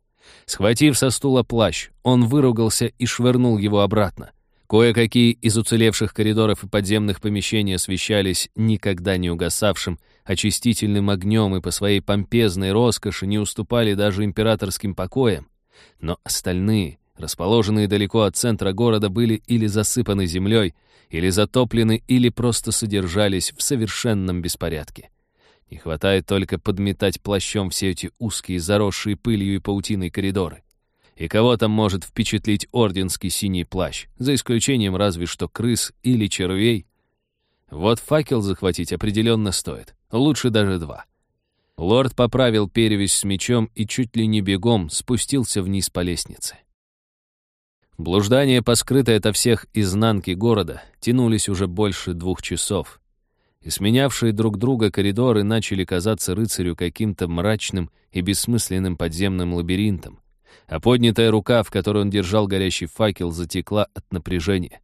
Схватив со стула плащ, он выругался и швырнул его обратно. Кое-какие из уцелевших коридоров и подземных помещений освещались никогда не угасавшим очистительным огнем и по своей помпезной роскоши не уступали даже императорским покоям. Но остальные, расположенные далеко от центра города, были или засыпаны землей, или затоплены, или просто содержались в совершенном беспорядке. Не хватает только подметать плащом все эти узкие, заросшие пылью и паутиной коридоры. И кого там может впечатлить орденский синий плащ, за исключением разве что крыс или червей? Вот факел захватить определенно стоит, лучше даже два. Лорд поправил перевязь с мечом и чуть ли не бегом спустился вниз по лестнице. Блуждания по скрытой ото всех изнанке города тянулись уже больше двух часов, и сменявшие друг друга коридоры начали казаться рыцарю каким-то мрачным и бессмысленным подземным лабиринтом, а поднятая рука, в которой он держал горящий факел, затекла от напряжения.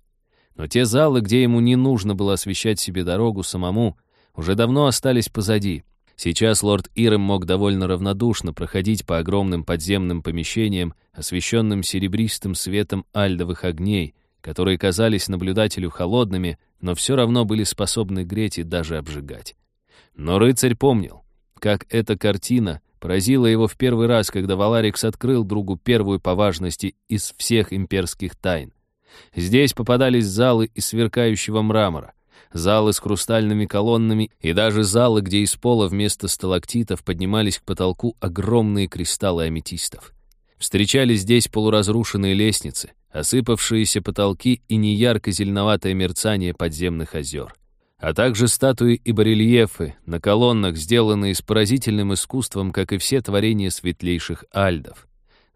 Но те залы, где ему не нужно было освещать себе дорогу самому, уже давно остались позади. Сейчас лорд Ирем мог довольно равнодушно проходить по огромным подземным помещениям, освещенным серебристым светом альдовых огней, которые казались наблюдателю холодными, но все равно были способны греть и даже обжигать. Но рыцарь помнил, как эта картина поразила его в первый раз, когда Валарикс открыл другу первую по важности из всех имперских тайн. Здесь попадались залы из сверкающего мрамора, залы с хрустальными колоннами и даже залы, где из пола вместо сталактитов поднимались к потолку огромные кристаллы аметистов. Встречались здесь полуразрушенные лестницы, осыпавшиеся потолки и неярко зеленоватое мерцание подземных озер а также статуи и барельефы на колоннах, сделанные с поразительным искусством, как и все творения светлейших альдов,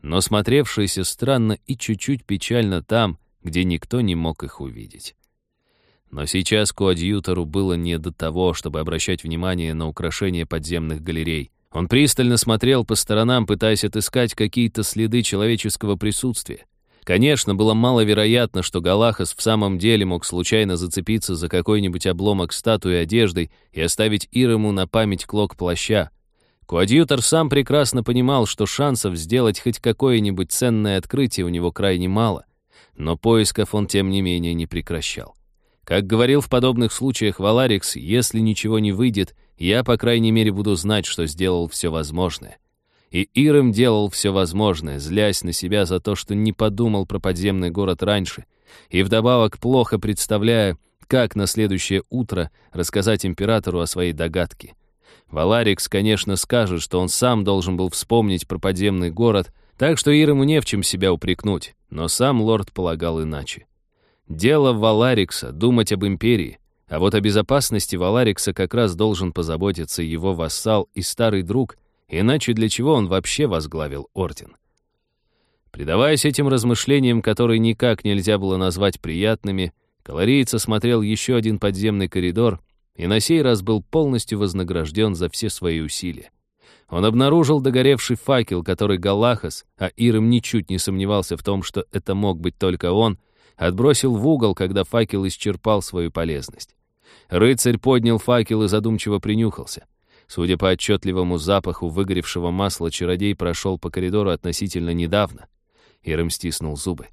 но смотревшиеся странно и чуть-чуть печально там, где никто не мог их увидеть. Но сейчас коадьютору было не до того, чтобы обращать внимание на украшения подземных галерей. Он пристально смотрел по сторонам, пытаясь отыскать какие-то следы человеческого присутствия. Конечно, было маловероятно, что Галахас в самом деле мог случайно зацепиться за какой-нибудь обломок статуи одеждой и оставить Ирому на память клок плаща. Коадьютор сам прекрасно понимал, что шансов сделать хоть какое-нибудь ценное открытие у него крайне мало, но поисков он, тем не менее, не прекращал. Как говорил в подобных случаях Валарикс, если ничего не выйдет, я, по крайней мере, буду знать, что сделал все возможное. И Ирем делал все возможное, злясь на себя за то, что не подумал про подземный город раньше, и вдобавок плохо представляя, как на следующее утро рассказать императору о своей догадке. Валарикс, конечно, скажет, что он сам должен был вспомнить про подземный город, так что Ирему не в чем себя упрекнуть, но сам лорд полагал иначе. Дело Валарикса — думать об империи, а вот о безопасности Валарикса как раз должен позаботиться его вассал и старый друг Иначе для чего он вообще возглавил орден? Предаваясь этим размышлениям, которые никак нельзя было назвать приятными, Калорийц осмотрел еще один подземный коридор и на сей раз был полностью вознагражден за все свои усилия. Он обнаружил догоревший факел, который Галахас, а Ирым ничуть не сомневался в том, что это мог быть только он, отбросил в угол, когда факел исчерпал свою полезность. Рыцарь поднял факел и задумчиво принюхался. Судя по отчетливому запаху выгоревшего масла, чародей прошел по коридору относительно недавно. Ирым стиснул зубы.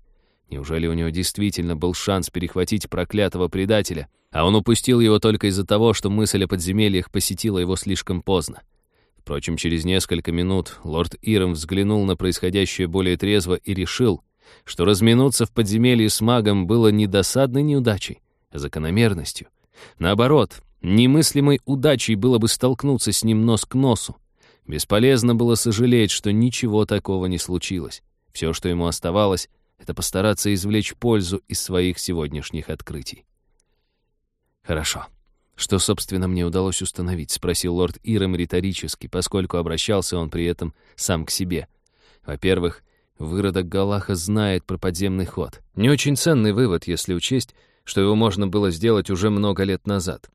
Неужели у него действительно был шанс перехватить проклятого предателя, а он упустил его только из-за того, что мысль о подземельях посетила его слишком поздно? Впрочем, через несколько минут лорд Иром взглянул на происходящее более трезво и решил, что разминуться в подземелье с магом было не досадной неудачей, а закономерностью. Наоборот, Немыслимой удачей было бы столкнуться с ним нос к носу. Бесполезно было сожалеть, что ничего такого не случилось. Все, что ему оставалось, это постараться извлечь пользу из своих сегодняшних открытий. «Хорошо. Что, собственно, мне удалось установить?» — спросил лорд Ирем риторически, поскольку обращался он при этом сам к себе. Во-первых, выродок Галаха знает про подземный ход. Не очень ценный вывод, если учесть, что его можно было сделать уже много лет назад.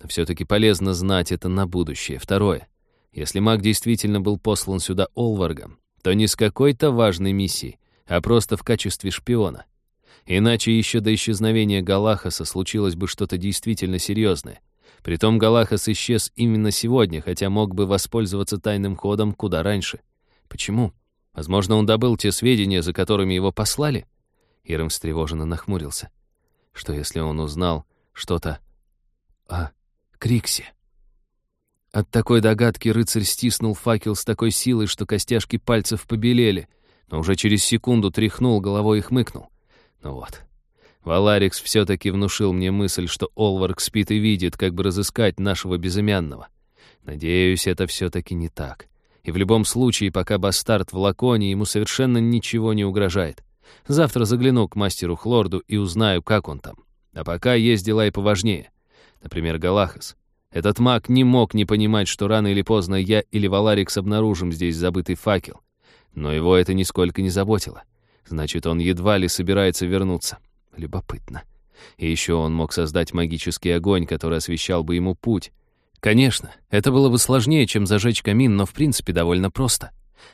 Но все-таки полезно знать это на будущее. Второе. Если маг действительно был послан сюда Олваргом, то не с какой-то важной миссией, а просто в качестве шпиона. Иначе еще до исчезновения Галахаса случилось бы что-то действительно серьезное. Притом Галахас исчез именно сегодня, хотя мог бы воспользоваться тайным ходом куда раньше. Почему? Возможно, он добыл те сведения, за которыми его послали? Ирам встревоженно нахмурился. Что если он узнал что-то о Криксе? От такой догадки рыцарь стиснул факел с такой силой, что костяшки пальцев побелели, но уже через секунду тряхнул головой и хмыкнул. Ну вот. Валарикс все-таки внушил мне мысль, что Олварк спит и видит, как бы разыскать нашего безымянного. Надеюсь, это все-таки не так. И в любом случае, пока бастард в Лаконе, ему совершенно ничего не угрожает. Завтра загляну к мастеру Хлорду и узнаю, как он там. А пока есть дела и поважнее. Например, Галахас. Этот маг не мог не понимать, что рано или поздно я или Валарикс обнаружим здесь забытый факел. Но его это нисколько не заботило. Значит, он едва ли собирается вернуться. Любопытно. И еще он мог создать магический огонь, который освещал бы ему путь. Конечно, это было бы сложнее, чем зажечь камин, но в принципе довольно просто.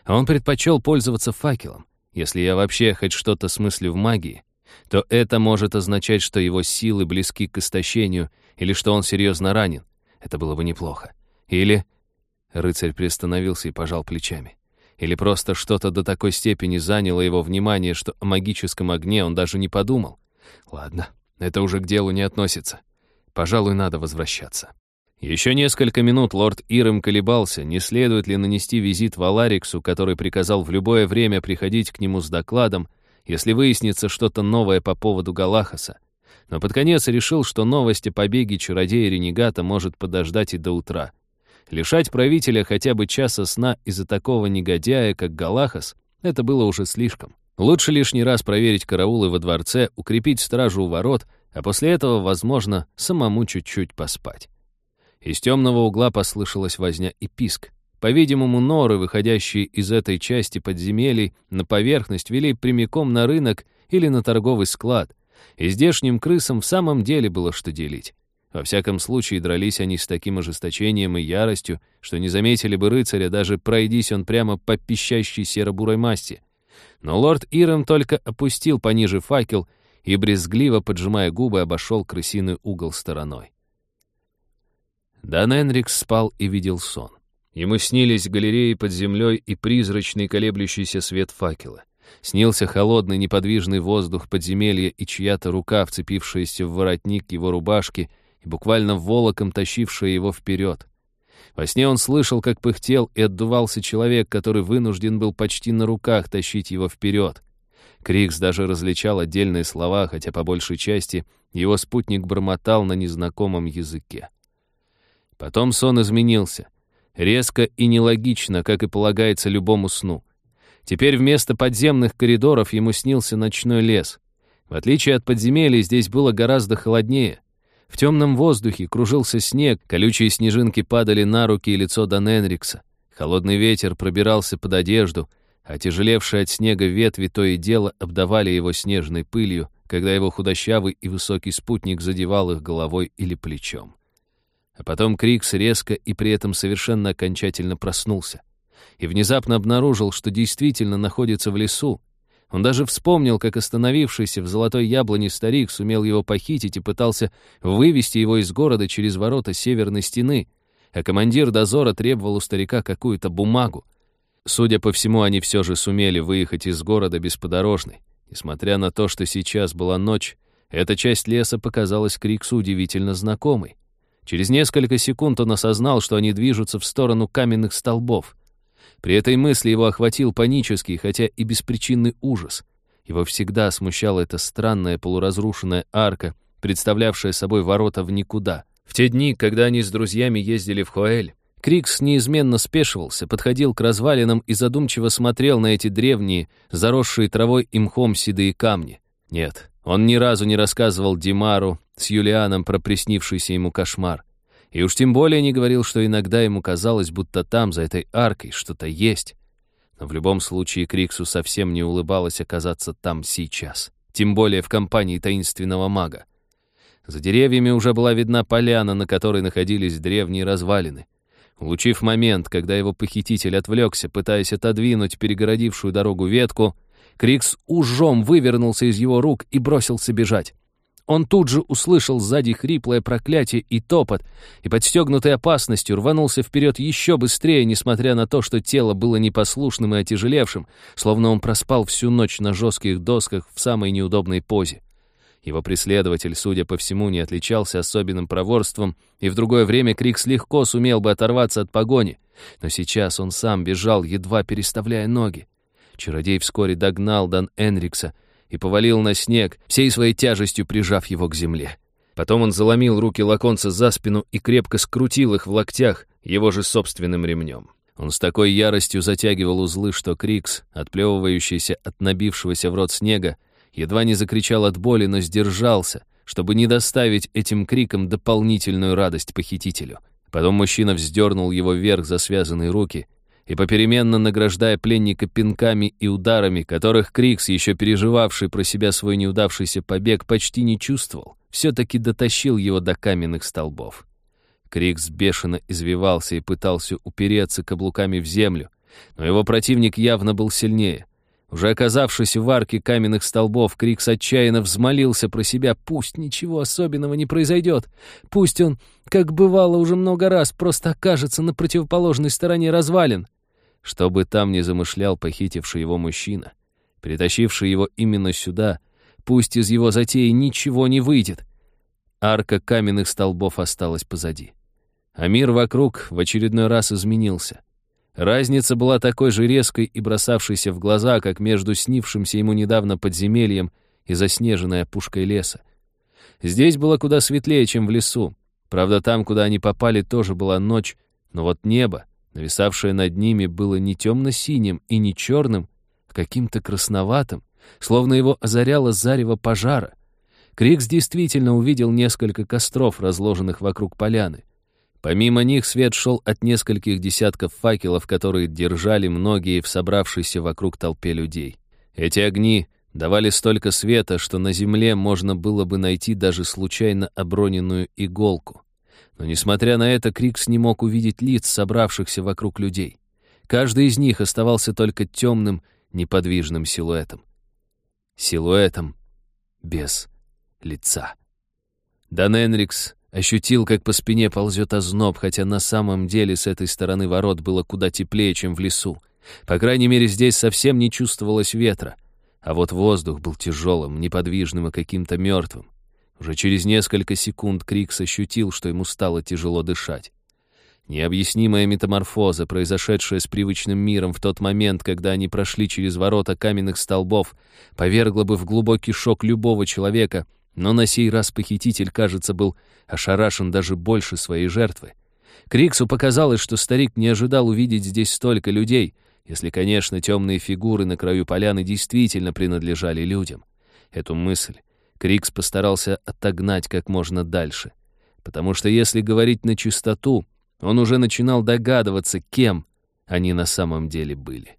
Он предпочел пользоваться факелом. Если я вообще хоть что-то смыслю в магии, то это может означать, что его силы близки к истощению или что он серьезно ранен. Это было бы неплохо. Или... Рыцарь приостановился и пожал плечами. Или просто что-то до такой степени заняло его внимание, что о магическом огне он даже не подумал. Ладно, это уже к делу не относится. Пожалуй, надо возвращаться. Еще несколько минут лорд Ирем колебался, не следует ли нанести визит Валариксу, который приказал в любое время приходить к нему с докладом, если выяснится что-то новое по поводу Галахаса. Но под конец решил, что новость о побеге чародея-ренегата может подождать и до утра. Лишать правителя хотя бы часа сна из-за такого негодяя, как Галахас, это было уже слишком. Лучше лишний раз проверить караулы во дворце, укрепить стражу у ворот, а после этого, возможно, самому чуть-чуть поспать. Из темного угла послышалась возня и писк. По-видимому, норы, выходящие из этой части подземелий, на поверхность вели прямиком на рынок или на торговый склад. И здешним крысам в самом деле было что делить. Во всяком случае, дрались они с таким ожесточением и яростью, что не заметили бы рыцаря, даже пройдись он прямо по пищащей серо-бурой масти. Но лорд Ирем только опустил пониже факел и, брезгливо поджимая губы, обошел крысиный угол стороной. Дан Энрикс спал и видел сон. Ему снились галереи под землей и призрачный колеблющийся свет факела. Снился холодный неподвижный воздух подземелья и чья-то рука, вцепившаяся в воротник его рубашки и буквально волоком тащившая его вперед. Во сне он слышал, как пыхтел и отдувался человек, который вынужден был почти на руках тащить его вперед. Крикс даже различал отдельные слова, хотя по большей части его спутник бормотал на незнакомом языке. Потом сон изменился. Резко и нелогично, как и полагается любому сну. Теперь вместо подземных коридоров ему снился ночной лес. В отличие от подземелий, здесь было гораздо холоднее. В темном воздухе кружился снег, колючие снежинки падали на руки и лицо Дан Энрикса. Холодный ветер пробирался под одежду, а тяжелевшие от снега ветви то и дело обдавали его снежной пылью, когда его худощавый и высокий спутник задевал их головой или плечом. А потом Крикс резко и при этом совершенно окончательно проснулся. И внезапно обнаружил, что действительно находится в лесу. Он даже вспомнил, как остановившийся в золотой яблоне старик сумел его похитить и пытался вывести его из города через ворота северной стены, а командир дозора требовал у старика какую-то бумагу. Судя по всему, они все же сумели выехать из города без подорожной. Несмотря на то, что сейчас была ночь, эта часть леса показалась Криксу удивительно знакомой. Через несколько секунд он осознал, что они движутся в сторону каменных столбов. При этой мысли его охватил панический, хотя и беспричинный ужас. Его всегда смущала эта странная полуразрушенная арка, представлявшая собой ворота в никуда. В те дни, когда они с друзьями ездили в Хоэль, Крикс неизменно спешивался, подходил к развалинам и задумчиво смотрел на эти древние, заросшие травой и мхом седые камни. Нет, он ни разу не рассказывал Димару с Юлианом про приснившийся ему кошмар. И уж тем более не говорил, что иногда ему казалось, будто там, за этой аркой, что-то есть. Но в любом случае Криксу совсем не улыбалось оказаться там сейчас. Тем более в компании таинственного мага. За деревьями уже была видна поляна, на которой находились древние развалины. Улучив момент, когда его похититель отвлекся, пытаясь отодвинуть перегородившую дорогу ветку, Крикс ужом вывернулся из его рук и бросился бежать. Он тут же услышал сзади хриплое проклятие и топот, и, подстегнутый опасностью, рванулся вперед еще быстрее, несмотря на то, что тело было непослушным и отяжелевшим, словно он проспал всю ночь на жестких досках в самой неудобной позе. Его преследователь, судя по всему, не отличался особенным проворством, и в другое время Крикс легко сумел бы оторваться от погони. Но сейчас он сам бежал, едва переставляя ноги. Чародей вскоре догнал Дан Энрикса и повалил на снег, всей своей тяжестью прижав его к земле. Потом он заломил руки лаконца за спину и крепко скрутил их в локтях его же собственным ремнем. Он с такой яростью затягивал узлы, что Крикс, отплевывающийся от набившегося в рот снега, едва не закричал от боли, но сдержался, чтобы не доставить этим криком дополнительную радость похитителю. Потом мужчина вздернул его вверх за связанные руки и, попеременно награждая пленника пинками и ударами, которых Крикс, еще переживавший про себя свой неудавшийся побег, почти не чувствовал, все-таки дотащил его до каменных столбов. Крикс бешено извивался и пытался упереться каблуками в землю, но его противник явно был сильнее. Уже оказавшись в арке каменных столбов, Крикс отчаянно взмолился про себя. Пусть ничего особенного не произойдет. Пусть он, как бывало уже много раз, просто окажется на противоположной стороне развалин. Что бы там ни замышлял похитивший его мужчина, притащивший его именно сюда, пусть из его затеи ничего не выйдет. Арка каменных столбов осталась позади. А мир вокруг в очередной раз изменился. Разница была такой же резкой и бросавшейся в глаза, как между снившимся ему недавно подземельем и заснеженной опушкой леса. Здесь было куда светлее, чем в лесу. Правда, там, куда они попали, тоже была ночь, но вот небо, нависавшее над ними, было не темно-синим и не черным, а каким-то красноватым, словно его озаряло зарево пожара. Крикс действительно увидел несколько костров, разложенных вокруг поляны. Помимо них свет шел от нескольких десятков факелов, которые держали многие в собравшейся вокруг толпе людей. Эти огни давали столько света, что на земле можно было бы найти даже случайно оброненную иголку. Но, несмотря на это, Крикс не мог увидеть лиц собравшихся вокруг людей. Каждый из них оставался только темным, неподвижным силуэтом. Силуэтом без лица. Дан Энрикс Ощутил, как по спине ползет озноб, хотя на самом деле с этой стороны ворот было куда теплее, чем в лесу. По крайней мере, здесь совсем не чувствовалось ветра. А вот воздух был тяжелым, неподвижным и каким-то мертвым. Уже через несколько секунд Крикс ощутил, что ему стало тяжело дышать. Необъяснимая метаморфоза, произошедшая с привычным миром в тот момент, когда они прошли через ворота каменных столбов, повергла бы в глубокий шок любого человека — но на сей раз похититель, кажется, был ошарашен даже больше своей жертвы. Криксу показалось, что старик не ожидал увидеть здесь столько людей, если, конечно, темные фигуры на краю поляны действительно принадлежали людям. Эту мысль Крикс постарался отогнать как можно дальше, потому что, если говорить на чистоту, он уже начинал догадываться, кем они на самом деле были.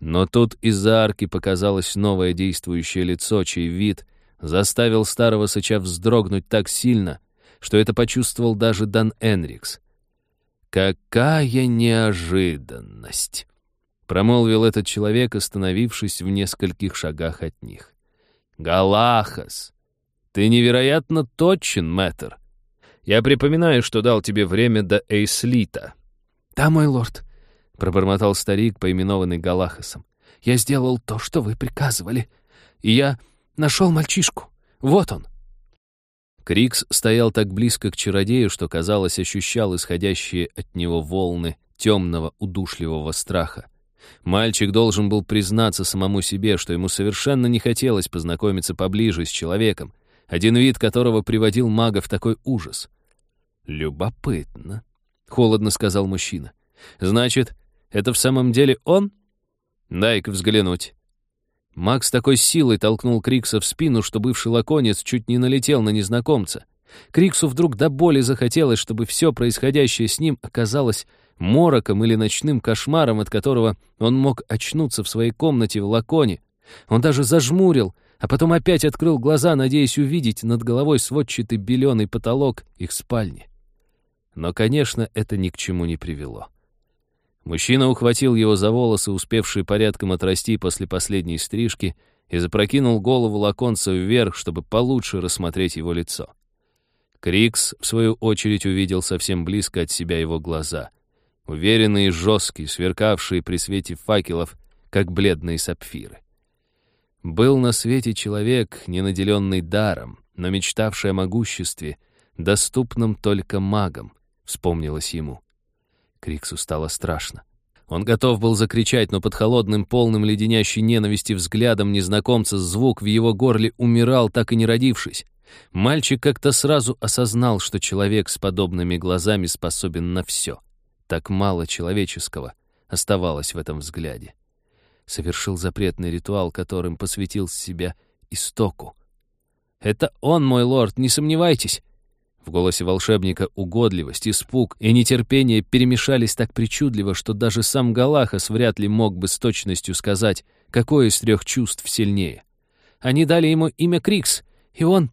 Но тут из-за арки показалось новое действующее лицо, чей вид заставил старого сыча вздрогнуть так сильно, что это почувствовал даже Дан Энрикс. «Какая неожиданность!» — промолвил этот человек, остановившись в нескольких шагах от них. «Галахас, ты невероятно точен, мэтр. Я припоминаю, что дал тебе время до Эйслита». «Да, мой лорд», — пробормотал старик, поименованный Галахасом. «Я сделал то, что вы приказывали, и я Нашел мальчишку. Вот он». Крикс стоял так близко к чародею, что, казалось, ощущал исходящие от него волны темного, удушливого страха. Мальчик должен был признаться самому себе, что ему совершенно не хотелось познакомиться поближе с человеком, один вид которого приводил мага в такой ужас. «Любопытно», — холодно сказал мужчина. «Значит, это в самом деле он? Дай-ка взглянуть». Макс такой силой толкнул Крикса в спину, что бывший лаконец чуть не налетел на незнакомца. Криксу вдруг до боли захотелось, чтобы все происходящее с ним оказалось мороком или ночным кошмаром, от которого он мог очнуться в своей комнате в лаконе. Он даже зажмурил, а потом опять открыл глаза, надеясь увидеть над головой сводчатый беленый потолок их спальни. Но, конечно, это ни к чему не привело. Мужчина ухватил его за волосы, успевшие порядком отрасти после последней стрижки, и запрокинул голову лаконца вверх, чтобы получше рассмотреть его лицо. Крикс, в свою очередь, увидел совсем близко от себя его глаза. Уверенные жесткие, сверкавшие при свете факелов, как бледные сапфиры. Был на свете человек, не наделенный даром, но мечтавший о могуществе, доступном только магам, вспомнилось ему. Криксу стало страшно. Он готов был закричать, но под холодным, полным леденящей ненависти взглядом незнакомца звук в его горле умирал, так и не родившись. Мальчик как-то сразу осознал, что человек с подобными глазами способен на все. Так мало человеческого оставалось в этом взгляде совершил запретный ритуал, которым посвятил себя истоку. «Это он, мой лорд, не сомневайтесь!» В голосе волшебника угодливость, испуг и нетерпение перемешались так причудливо, что даже сам Галахас вряд ли мог бы с точностью сказать, какое из трех чувств сильнее. Они дали ему имя Крикс, и он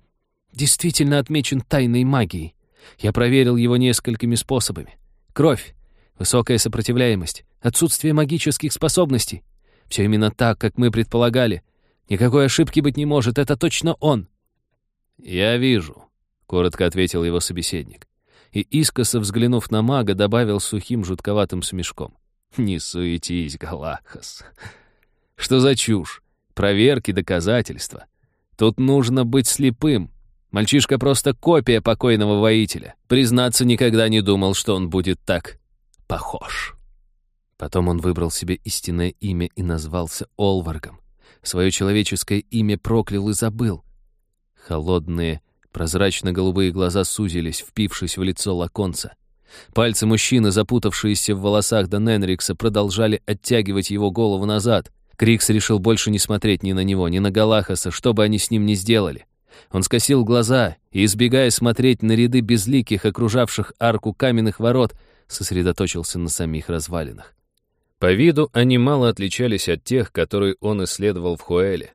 действительно отмечен тайной магией. Я проверил его несколькими способами. Кровь, высокая сопротивляемость, отсутствие магических способностей. Все именно так, как мы предполагали. Никакой ошибки быть не может, это точно он». «Я вижу», — коротко ответил его собеседник. И искоса взглянув на мага, добавил сухим жутковатым смешком. «Не суетись, Галахас. Что за чушь? Проверки, доказательства. Тут нужно быть слепым. Мальчишка просто копия покойного воителя. Признаться, никогда не думал, что он будет так похож». Потом он выбрал себе истинное имя и назвался Олваргом. Свое человеческое имя проклял и забыл. Холодные, прозрачно-голубые глаза сузились, впившись в лицо лаконца. Пальцы мужчины, запутавшиеся в волосах Даненрикса, продолжали оттягивать его голову назад. Крикс решил больше не смотреть ни на него, ни на Галахаса, что бы они с ним ни сделали. Он скосил глаза и, избегая смотреть на ряды безликих, окружавших арку каменных ворот, сосредоточился на самих развалинах. По виду они мало отличались от тех, которые он исследовал в Хуэле.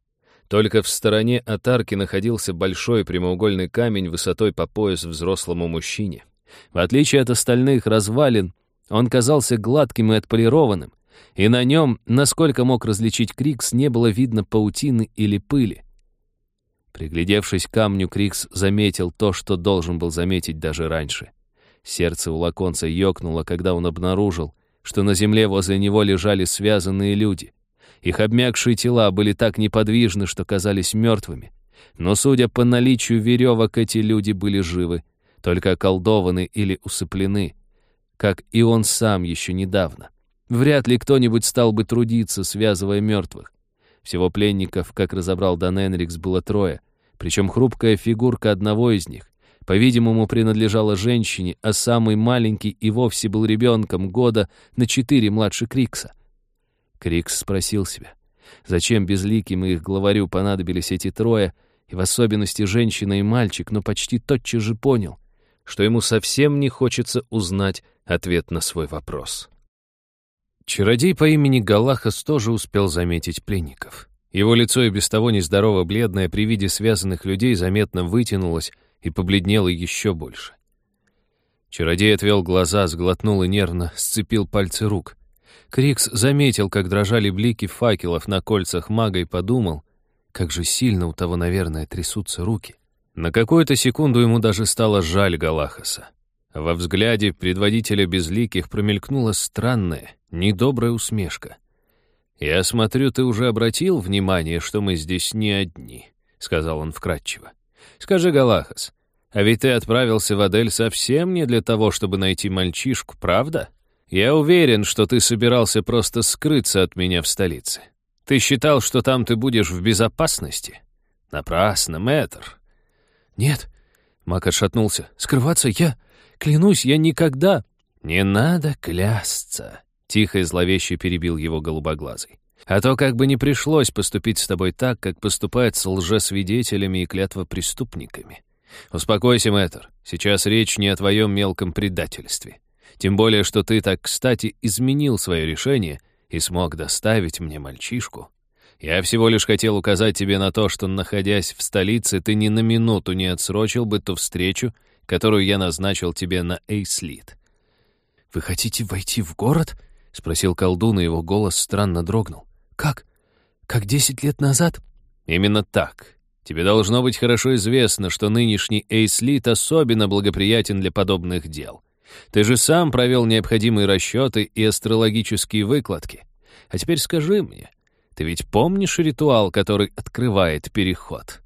Только в стороне от арки находился большой прямоугольный камень высотой по пояс взрослому мужчине. В отличие от остальных развалин, он казался гладким и отполированным, и на нем, насколько мог различить Крикс, не было видно паутины или пыли. Приглядевшись к камню, Крикс заметил то, что должен был заметить даже раньше. Сердце у лаконца ёкнуло, когда он обнаружил — что на земле возле него лежали связанные люди. Их обмякшие тела были так неподвижны, что казались мертвыми. Но, судя по наличию веревок, эти люди были живы, только околдованы или усыплены, как и он сам еще недавно. Вряд ли кто-нибудь стал бы трудиться, связывая мертвых. Всего пленников, как разобрал Дан Энрикс, было трое, причем хрупкая фигурка одного из них по-видимому, принадлежала женщине, а самый маленький и вовсе был ребенком года на четыре младше Крикса. Крикс спросил себя, зачем безликим их главарю понадобились эти трое, и в особенности женщина и мальчик, но почти тотчас же понял, что ему совсем не хочется узнать ответ на свой вопрос. Чародей по имени Галахас тоже успел заметить пленников. Его лицо и без того нездорово бледное при виде связанных людей заметно вытянулось, и побледнела еще больше. Чародей отвел глаза, сглотнул и нервно сцепил пальцы рук. Крикс заметил, как дрожали блики факелов на кольцах мага и подумал, как же сильно у того, наверное, трясутся руки. На какую-то секунду ему даже стало жаль Галахаса. Во взгляде предводителя безликих промелькнула странная, недобрая усмешка. «Я смотрю, ты уже обратил внимание, что мы здесь не одни», — сказал он вкратчиво. «Скажи, Галахас, а ведь ты отправился в Адель совсем не для того, чтобы найти мальчишку, правда? Я уверен, что ты собирался просто скрыться от меня в столице. Ты считал, что там ты будешь в безопасности? Напрасно, мэтр. Нет, Мак отшатнулся. Скрываться я... Клянусь, я никогда... Не надо клясться. Тихо и зловеще перебил его голубоглазый. А то как бы не пришлось поступить с тобой так, как поступают с лжесвидетелями и клятвопреступниками. «Успокойся, мэтр. Сейчас речь не о твоем мелком предательстве. Тем более, что ты так, кстати, изменил свое решение и смог доставить мне мальчишку. Я всего лишь хотел указать тебе на то, что, находясь в столице, ты ни на минуту не отсрочил бы ту встречу, которую я назначил тебе на Эйслит». «Вы хотите войти в город?» — спросил колдун, и его голос странно дрогнул. «Как? Как десять лет назад?» «Именно так. Тебе должно быть хорошо известно, что нынешний Эйслит особенно благоприятен для подобных дел. Ты же сам провел необходимые расчеты и астрологические выкладки. А теперь скажи мне, Ты ведь помнишь ритуал, который открывает переход?»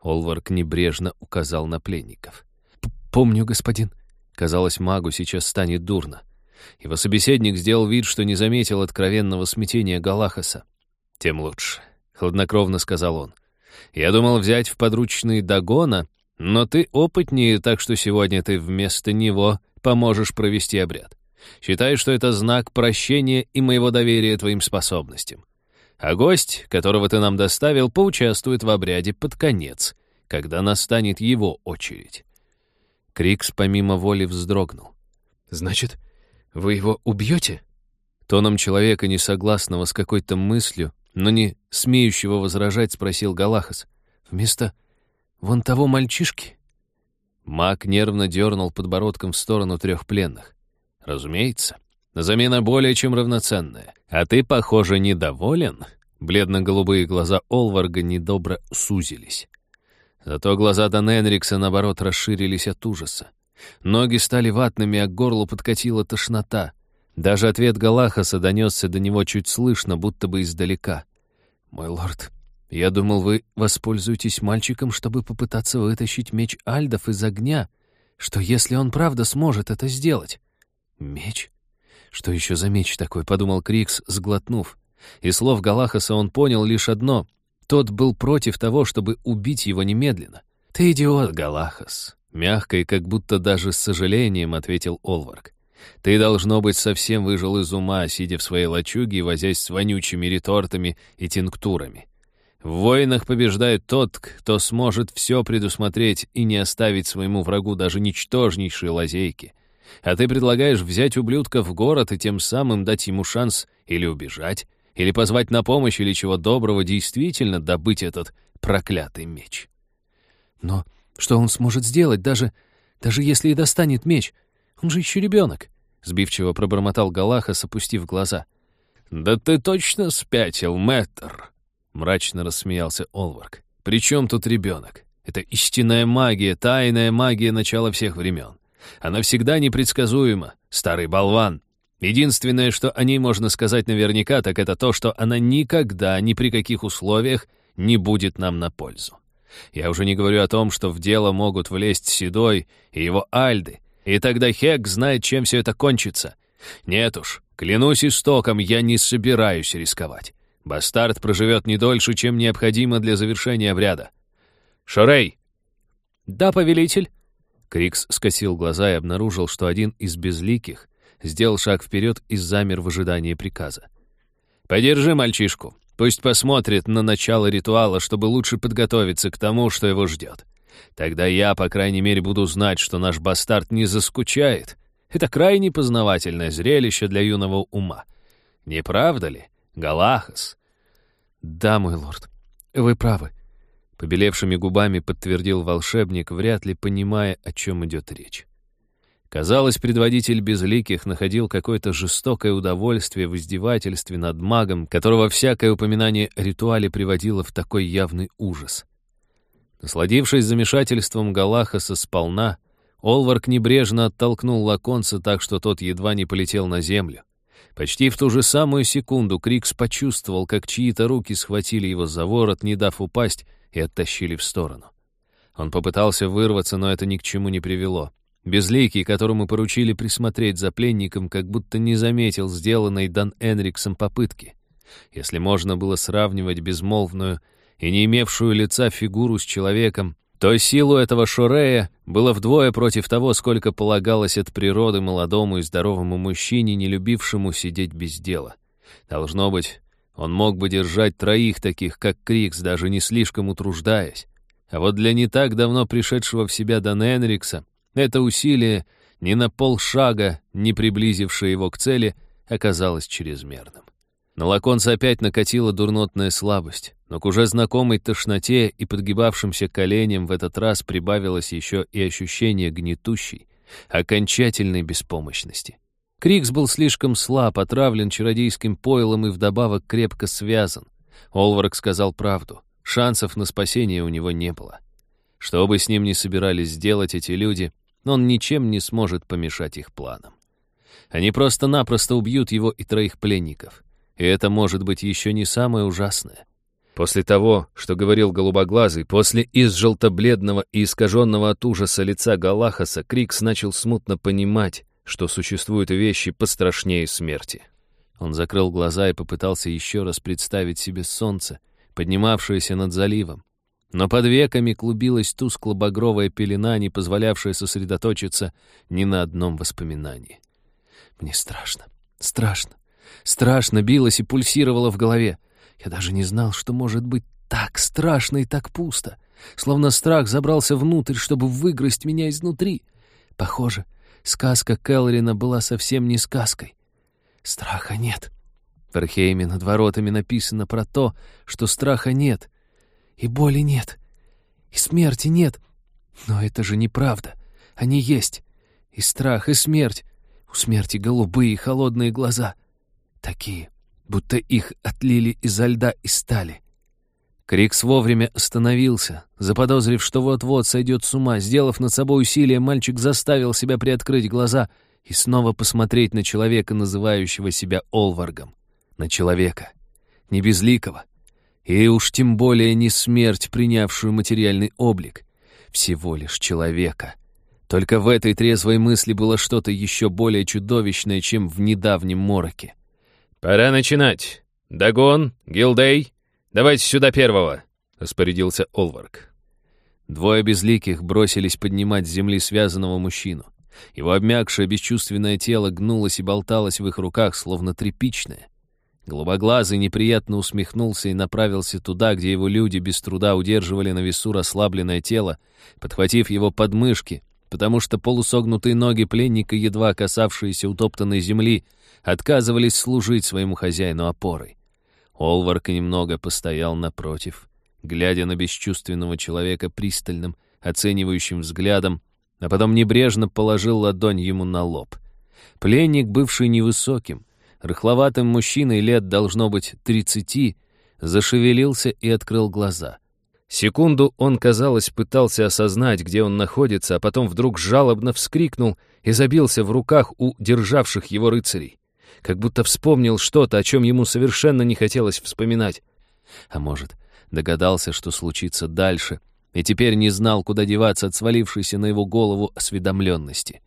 Олварк небрежно указал на пленников. «Помню, господин». Казалось, магу сейчас станет дурно. Его собеседник сделал вид, что не заметил откровенного смятения Галахаса. «Тем лучше», — хладнокровно сказал он. «Я думал взять в подручные Дагона, но ты опытнее, так что сегодня ты вместо него поможешь провести обряд. Считай, что это знак прощения и моего доверия твоим способностям. А гость, которого ты нам доставил, поучаствует в обряде под конец, когда настанет его очередь». Крикс помимо воли вздрогнул. «Значит, вы его убьете?» Тоном человека, не согласного с какой-то мыслью, но не смеющего возражать, спросил Галахас. «Вместо вон того мальчишки?» Маг нервно дернул подбородком в сторону трех пленных. «Разумеется. Замена более чем равноценная. А ты, похоже, недоволен?» Бледно-голубые глаза Олварга недобро сузились. Зато глаза Дан Энрикса, наоборот, расширились от ужаса. Ноги стали ватными, а к горлу подкатила тошнота. Даже ответ Галахаса донесся до него чуть слышно, будто бы издалека. «Мой лорд, я думал, вы воспользуетесь мальчиком, чтобы попытаться вытащить меч Альдов из огня. Что, если он правда сможет это сделать?» «Меч? Что еще за меч такой?» — подумал Крикс, сглотнув. Из слов Галахаса он понял лишь одно. Тот был против того, чтобы убить его немедленно. «Ты идиот, Галахас», — мягко и как будто даже с сожалением ответил Олварк. «Ты, должно быть, совсем выжил из ума, сидя в своей лачуге и возясь с вонючими ретортами и тинктурами. В войнах побеждает тот, кто сможет все предусмотреть и не оставить своему врагу даже ничтожнейшие лазейки. А ты предлагаешь взять ублюдка в город и тем самым дать ему шанс или убежать, или позвать на помощь, или чего доброго действительно добыть этот проклятый меч. Но что он сможет сделать, даже, даже если и достанет меч? Он же еще ребенок, — сбивчиво пробормотал Галаха, опустив глаза. «Да ты точно спятил, мэтр!» — мрачно рассмеялся Олварк. «При чем тут ребенок? Это истинная магия, тайная магия начала всех времен. Она всегда непредсказуема, старый болван. Единственное, что о ней можно сказать наверняка, так это то, что она никогда, ни при каких условиях не будет нам на пользу. Я уже не говорю о том, что в дело могут влезть Седой и его Альды, и тогда Хек знает, чем все это кончится. Нет уж, клянусь истоком, я не собираюсь рисковать. Бастард проживет не дольше, чем необходимо для завершения обряда. «Шорей!» «Да, повелитель!» Крикс скосил глаза и обнаружил, что один из безликих сделал шаг вперед и замер в ожидании приказа. «Подержи мальчишку. Пусть посмотрит на начало ритуала, чтобы лучше подготовиться к тому, что его ждет. Тогда я, по крайней мере, буду знать, что наш бастард не заскучает. Это крайне познавательное зрелище для юного ума. Не правда ли, Галахас?» «Да, мой лорд, вы правы», — побелевшими губами подтвердил волшебник, вряд ли понимая, о чем идет речь. Казалось, предводитель безликих находил какое-то жестокое удовольствие в издевательстве над магом, которого всякое упоминание о ритуале приводило в такой явный ужас. Насладившись замешательством Галахаса сполна, Олварк небрежно оттолкнул лаконца так, что тот едва не полетел на землю. Почти в ту же самую секунду Крикс почувствовал, как чьи-то руки схватили его за ворот, не дав упасть, и оттащили в сторону. Он попытался вырваться, но это ни к чему не привело. Безликий, которому поручили присмотреть за пленником, как будто не заметил сделанной Дан Энриксом попытки. Если можно было сравнивать безмолвную и не имевшую лица фигуру с человеком, то силу этого Шорея было вдвое против того, сколько полагалось от природы молодому и здоровому мужчине, не любившему сидеть без дела. Должно быть, он мог бы держать троих таких, как Крикс, даже не слишком утруждаясь. А вот для не так давно пришедшего в себя Дан Энрикса это усилие, ни на полшага, не приблизившее его к цели, оказалось чрезмерным. На Лаконца опять накатила дурнотная слабость, но к уже знакомой тошноте и подгибавшимся коленям в этот раз прибавилось еще и ощущение гнетущей, окончательной беспомощности. Крикс был слишком слаб, отравлен чародейским пойлом и вдобавок крепко связан. Олварк сказал правду. Шансов на спасение у него не было. Что бы с ним ни собирались сделать эти люди, он ничем не сможет помешать их планам. Они просто-напросто убьют его и троих пленников. И это может быть еще не самое ужасное. После того, что говорил голубоглазый, после из желто-бледного и искаженного от ужаса лица Галахаса, Крикс начал смутно понимать, что существуют вещи пострашнее смерти. Он закрыл глаза и попытался еще раз представить себе солнце, поднимавшееся над заливом. Но под веками клубилась тускло-багровая пелена, не позволявшая сосредоточиться ни на одном воспоминании. Мне страшно, страшно, страшно билось и пульсировало в голове. Я даже не знал, что может быть так страшно и так пусто. Словно страх забрался внутрь, чтобы выгрызть меня изнутри. Похоже, сказка Келрина была совсем не сказкой. Страха нет. В Архейме над воротами написано про то, что страха нет, и боли нет, и смерти нет. Но это же неправда. Они есть. И страх, и смерть. У смерти голубые холодные глаза. Такие, будто их отлили изо льда и стали. Крикс вовремя остановился, заподозрив, что вот-вот сойдет с ума. Сделав над собой усилие, мальчик заставил себя приоткрыть глаза и снова посмотреть на человека, называющего себя Олваргом. На человека. Не безликого. И уж тем более не смерть, принявшую материальный облик. Всего лишь человека. Только в этой трезвой мысли было что-то еще более чудовищное, чем в недавнем мороке. «Пора начинать. Дагон, Гилдей, давайте сюда первого», — распорядился Олварк. Двое безликих бросились поднимать с земли связанного мужчину. Его обмякшее бесчувственное тело гнулось и болталось в их руках, словно тряпичное. Голубоглазый неприятно усмехнулся и направился туда, где его люди без труда удерживали на весу расслабленное тело, подхватив его подмышки, потому что полусогнутые ноги пленника, едва касавшиеся утоптанной земли, отказывались служить своему хозяину опорой. Олварк немного постоял напротив, глядя на бесчувственного человека пристальным, оценивающим взглядом, а потом небрежно положил ладонь ему на лоб. Пленник, бывший невысоким, рыхловатым мужчиной лет должно быть тридцати, зашевелился и открыл глаза. Секунду он, казалось, пытался осознать, где он находится, а потом вдруг жалобно вскрикнул и забился в руках у державших его рыцарей. Как будто вспомнил что-то, о чем ему совершенно не хотелось вспоминать. А может, догадался, что случится дальше — и теперь не знал, куда деваться от свалившейся на его голову осведомленности.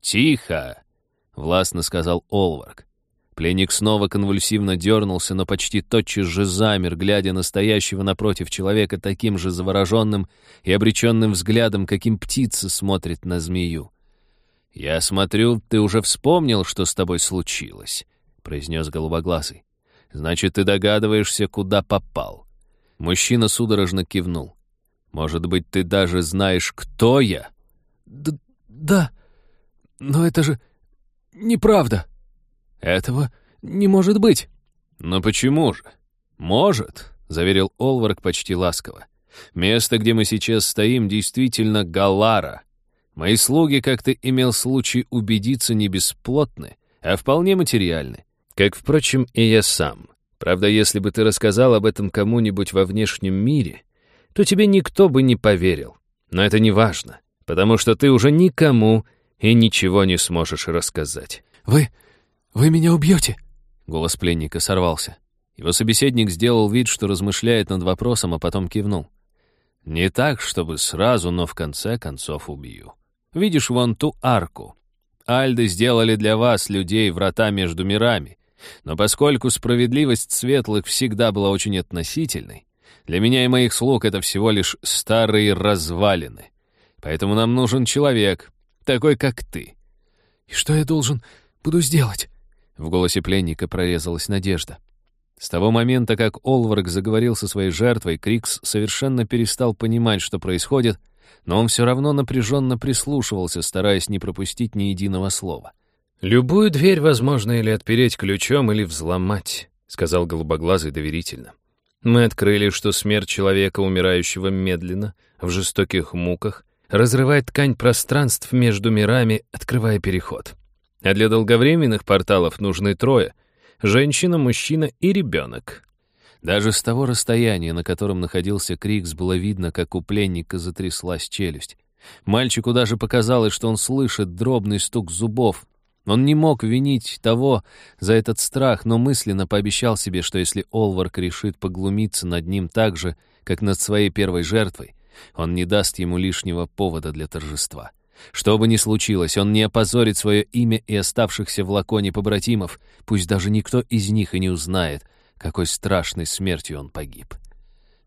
«Тихо!» — властно сказал Олварк. Пленник снова конвульсивно дернулся, но почти тотчас же замер, глядя на стоящего напротив человека таким же завороженным и обреченным взглядом, каким птица смотрит на змею. «Я смотрю, ты уже вспомнил, что с тобой случилось», — произнес голубоглазый. «Значит, ты догадываешься, куда попал». Мужчина судорожно кивнул. Может быть, ты даже знаешь, кто я?» Д «Да, но это же неправда. Этого не может быть». «Но почему же?» «Может», — заверил Олварк почти ласково. «Место, где мы сейчас стоим, действительно Галара. Мои слуги, как ты имел случай убедиться, не бесплотны, а вполне материальны. Как, впрочем, и я сам. Правда, если бы ты рассказал об этом кому-нибудь во внешнем мире, то тебе никто бы не поверил. Но это не важно, потому что ты уже никому и ничего не сможешь рассказать. «Вы... вы меня убьете?» Голос пленника сорвался. Его собеседник сделал вид, что размышляет над вопросом, а потом кивнул. «Не так, чтобы сразу, но в конце концов убью. Видишь вон ту арку? Альды сделали для вас, людей, врата между мирами. Но поскольку справедливость светлых всегда была очень относительной, для меня и моих слуг это всего лишь старые развалины. Поэтому нам нужен человек, такой как ты». «И что я должен буду сделать?» В голосе пленника прорезалась надежда. С того момента, как Олварк заговорил со своей жертвой, Крикс совершенно перестал понимать, что происходит, но он все равно напряженно прислушивался, стараясь не пропустить ни единого слова. «Любую дверь возможно или отпереть ключом, или взломать», — сказал голубоглазый доверительно. Мы открыли, что смерть человека, умирающего медленно, в жестоких муках, разрывает ткань пространств между мирами, открывая переход. А для долговременных порталов нужны трое — женщина, мужчина и ребенок. Даже с того расстояния, на котором находился Крикс, было видно, как у пленника затряслась челюсть. Мальчику даже показалось, что он слышит дробный стук зубов. Он не мог винить того за этот страх, но мысленно пообещал себе, что если Олварк решит поглумиться над ним так же, как над своей первой жертвой, он не даст ему лишнего повода для торжества. Что бы ни случилось, он не опозорит свое имя и оставшихся в лаконе побратимов, пусть даже никто из них и не узнает, какой страшной смертью он погиб.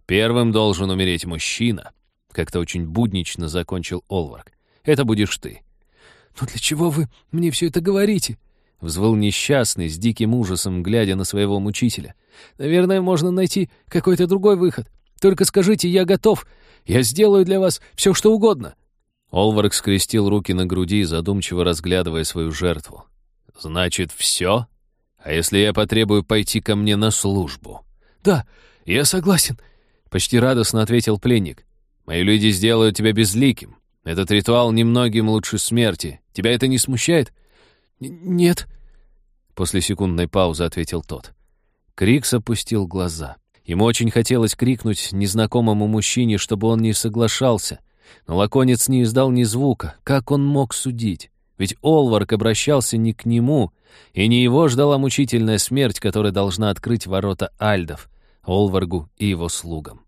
Первым должен умереть мужчина, как-то очень буднично закончил Олварк. Это будешь ты. «Но для чего вы мне все это говорите?» Взвыл несчастный, с диким ужасом, глядя на своего мучителя. «Наверное, можно найти какой-то другой выход. Только скажите, я готов. Я сделаю для вас все, что угодно». Олварк скрестил руки на груди, задумчиво разглядывая свою жертву. «Значит, все? А если я потребую пойти ко мне на службу?» «Да, я согласен», — почти радостно ответил пленник. «Мои люди сделают тебя безликим. Этот ритуал немногим лучше смерти. Тебя это не смущает?» «Нет», — после секундной паузы ответил тот. Крикс опустил глаза. Ему очень хотелось крикнуть незнакомому мужчине, чтобы он не соглашался. Но лаконец не издал ни звука. Как он мог судить? Ведь Олварк обращался не к нему, и не его ждала мучительная смерть, которая должна открыть ворота Альдов, Олваргу и его слугам.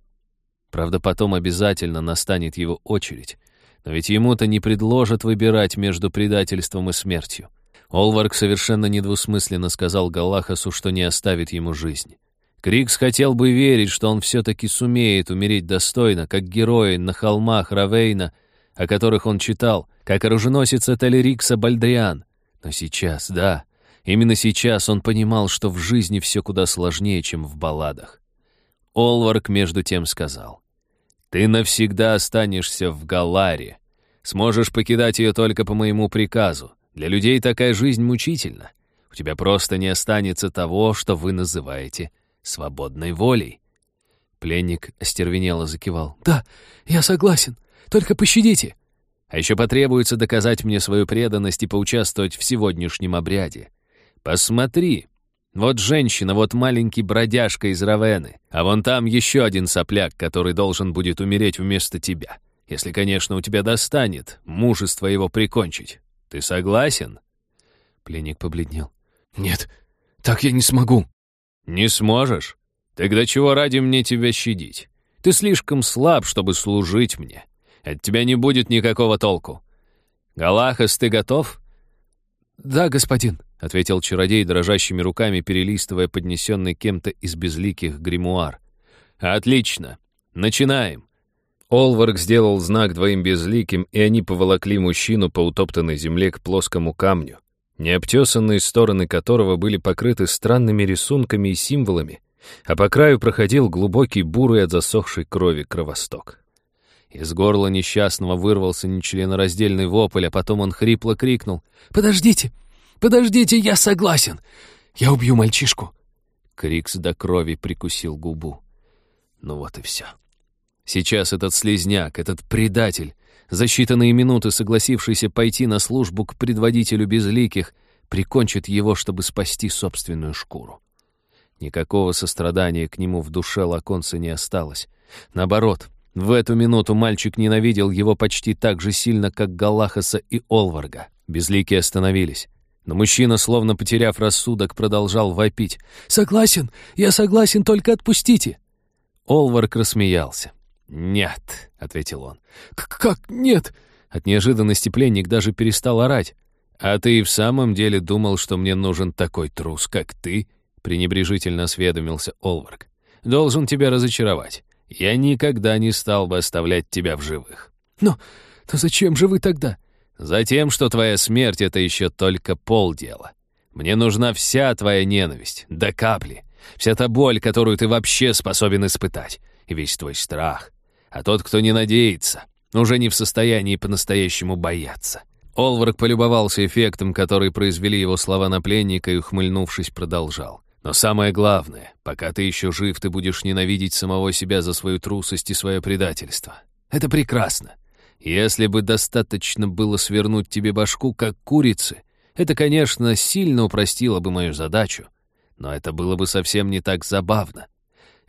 Правда, потом обязательно настанет его очередь. Но ведь ему-то не предложат выбирать между предательством и смертью. Олварк совершенно недвусмысленно сказал Галахасу, что не оставит ему жизнь. Крикс хотел бы верить, что он все-таки сумеет умереть достойно, как герои на холмах Равейна, о которых он читал, как оруженосец Телерикса Бальдриан. Но сейчас, да, именно сейчас он понимал, что в жизни все куда сложнее, чем в балладах. Олварк между тем сказал, «Ты навсегда останешься в Галаре. Сможешь покидать ее только по моему приказу. Для людей такая жизнь мучительна. У тебя просто не останется того, что вы называете свободной волей. Пленник остервенело закивал. «Да, я согласен. Только пощадите». «А еще потребуется доказать мне свою преданность и поучаствовать в сегодняшнем обряде. Посмотри. Вот женщина, вот маленький бродяжка из Равены, а вон там еще один сопляк, который должен будет умереть вместо тебя. Если, конечно, у тебя достанет мужество его прикончить. Ты согласен?» Пленник побледнел. «Нет, так я не смогу». «Не сможешь? Тогда чего ради мне тебя щадить? Ты слишком слаб, чтобы служить мне. От тебя не будет никакого толку. Галахас, ты готов?» «Да, господин», — ответил чародей, дрожащими руками перелистывая поднесенный кем-то из безликих гримуар. «Отлично. Начинаем». Олварк сделал знак двоим безликим, и они поволокли мужчину по утоптанной земле к плоскому камню необтесанные стороны которого были покрыты странными рисунками и символами, а по краю проходил глубокий бурый от засохшей крови кровосток. Из горла несчастного вырвался нечленораздельный вопль, а потом он хрипло крикнул «Подождите! Подождите, я согласен! Я убью мальчишку!» Крикс до крови прикусил губу. Ну вот и все. Сейчас этот слезняк, этот предатель, за считанные минуты согласившийся пойти на службу к предводителю безликих, прикончит его, чтобы спасти собственную шкуру. Никакого сострадания к нему в душе Лаконца не осталось. Наоборот, в эту минуту мальчик ненавидел его почти так же сильно, как Галахаса и Олварга. Безликие остановились. Но мужчина, словно потеряв рассудок, продолжал вопить. «Согласен! Я согласен, только отпустите!» Олварг рассмеялся. «Нет», — ответил он. «Как нет?» От неожиданности пленник даже перестал орать. «А ты и в самом деле думал, что мне нужен такой трус, как ты?» пренебрежительно осведомился Олварк. «Должен тебя разочаровать. Я никогда не стал бы оставлять тебя в живых». «Но, но зачем же вы тогда?» «Затем, что твоя смерть — это еще только полдела. Мне нужна вся твоя ненависть, до капли, вся та боль, которую ты вообще способен испытать, и весь твой страх, а тот, кто не надеется, уже не в состоянии по-настоящему бояться. Олварк полюбовался эффектом, который произвели его слова на пленника и, ухмыльнувшись, продолжал. «Но самое главное, пока ты еще жив, ты будешь ненавидеть самого себя за свою трусость и свое предательство. Это прекрасно. Если бы достаточно было свернуть тебе башку, как курицы, это, конечно, сильно упростило бы мою задачу, но это было бы совсем не так забавно.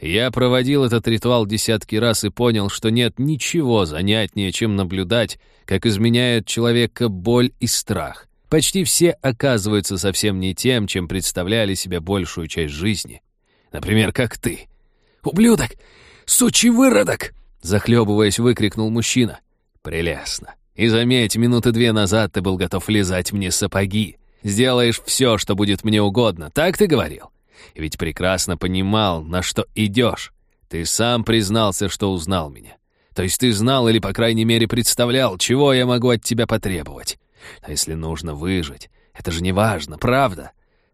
Я проводил этот ритуал десятки раз и понял, что нет ничего занятнее, чем наблюдать, как изменяют человека боль и страх. Почти все оказываются совсем не тем, чем представляли себе большую часть жизни. Например, как ты. «Ублюдок! Сучий выродок!» Захлебываясь, выкрикнул мужчина. «Прелестно. И заметь, минуты две назад ты был готов лизать мне сапоги. Сделаешь все, что будет мне угодно, так ты говорил? Ведь прекрасно понимал, на что идешь. Ты сам признался, что узнал меня. То есть ты знал или, по крайней мере, представлял, чего я могу от тебя потребовать. А если нужно выжить, это же не важно, правда?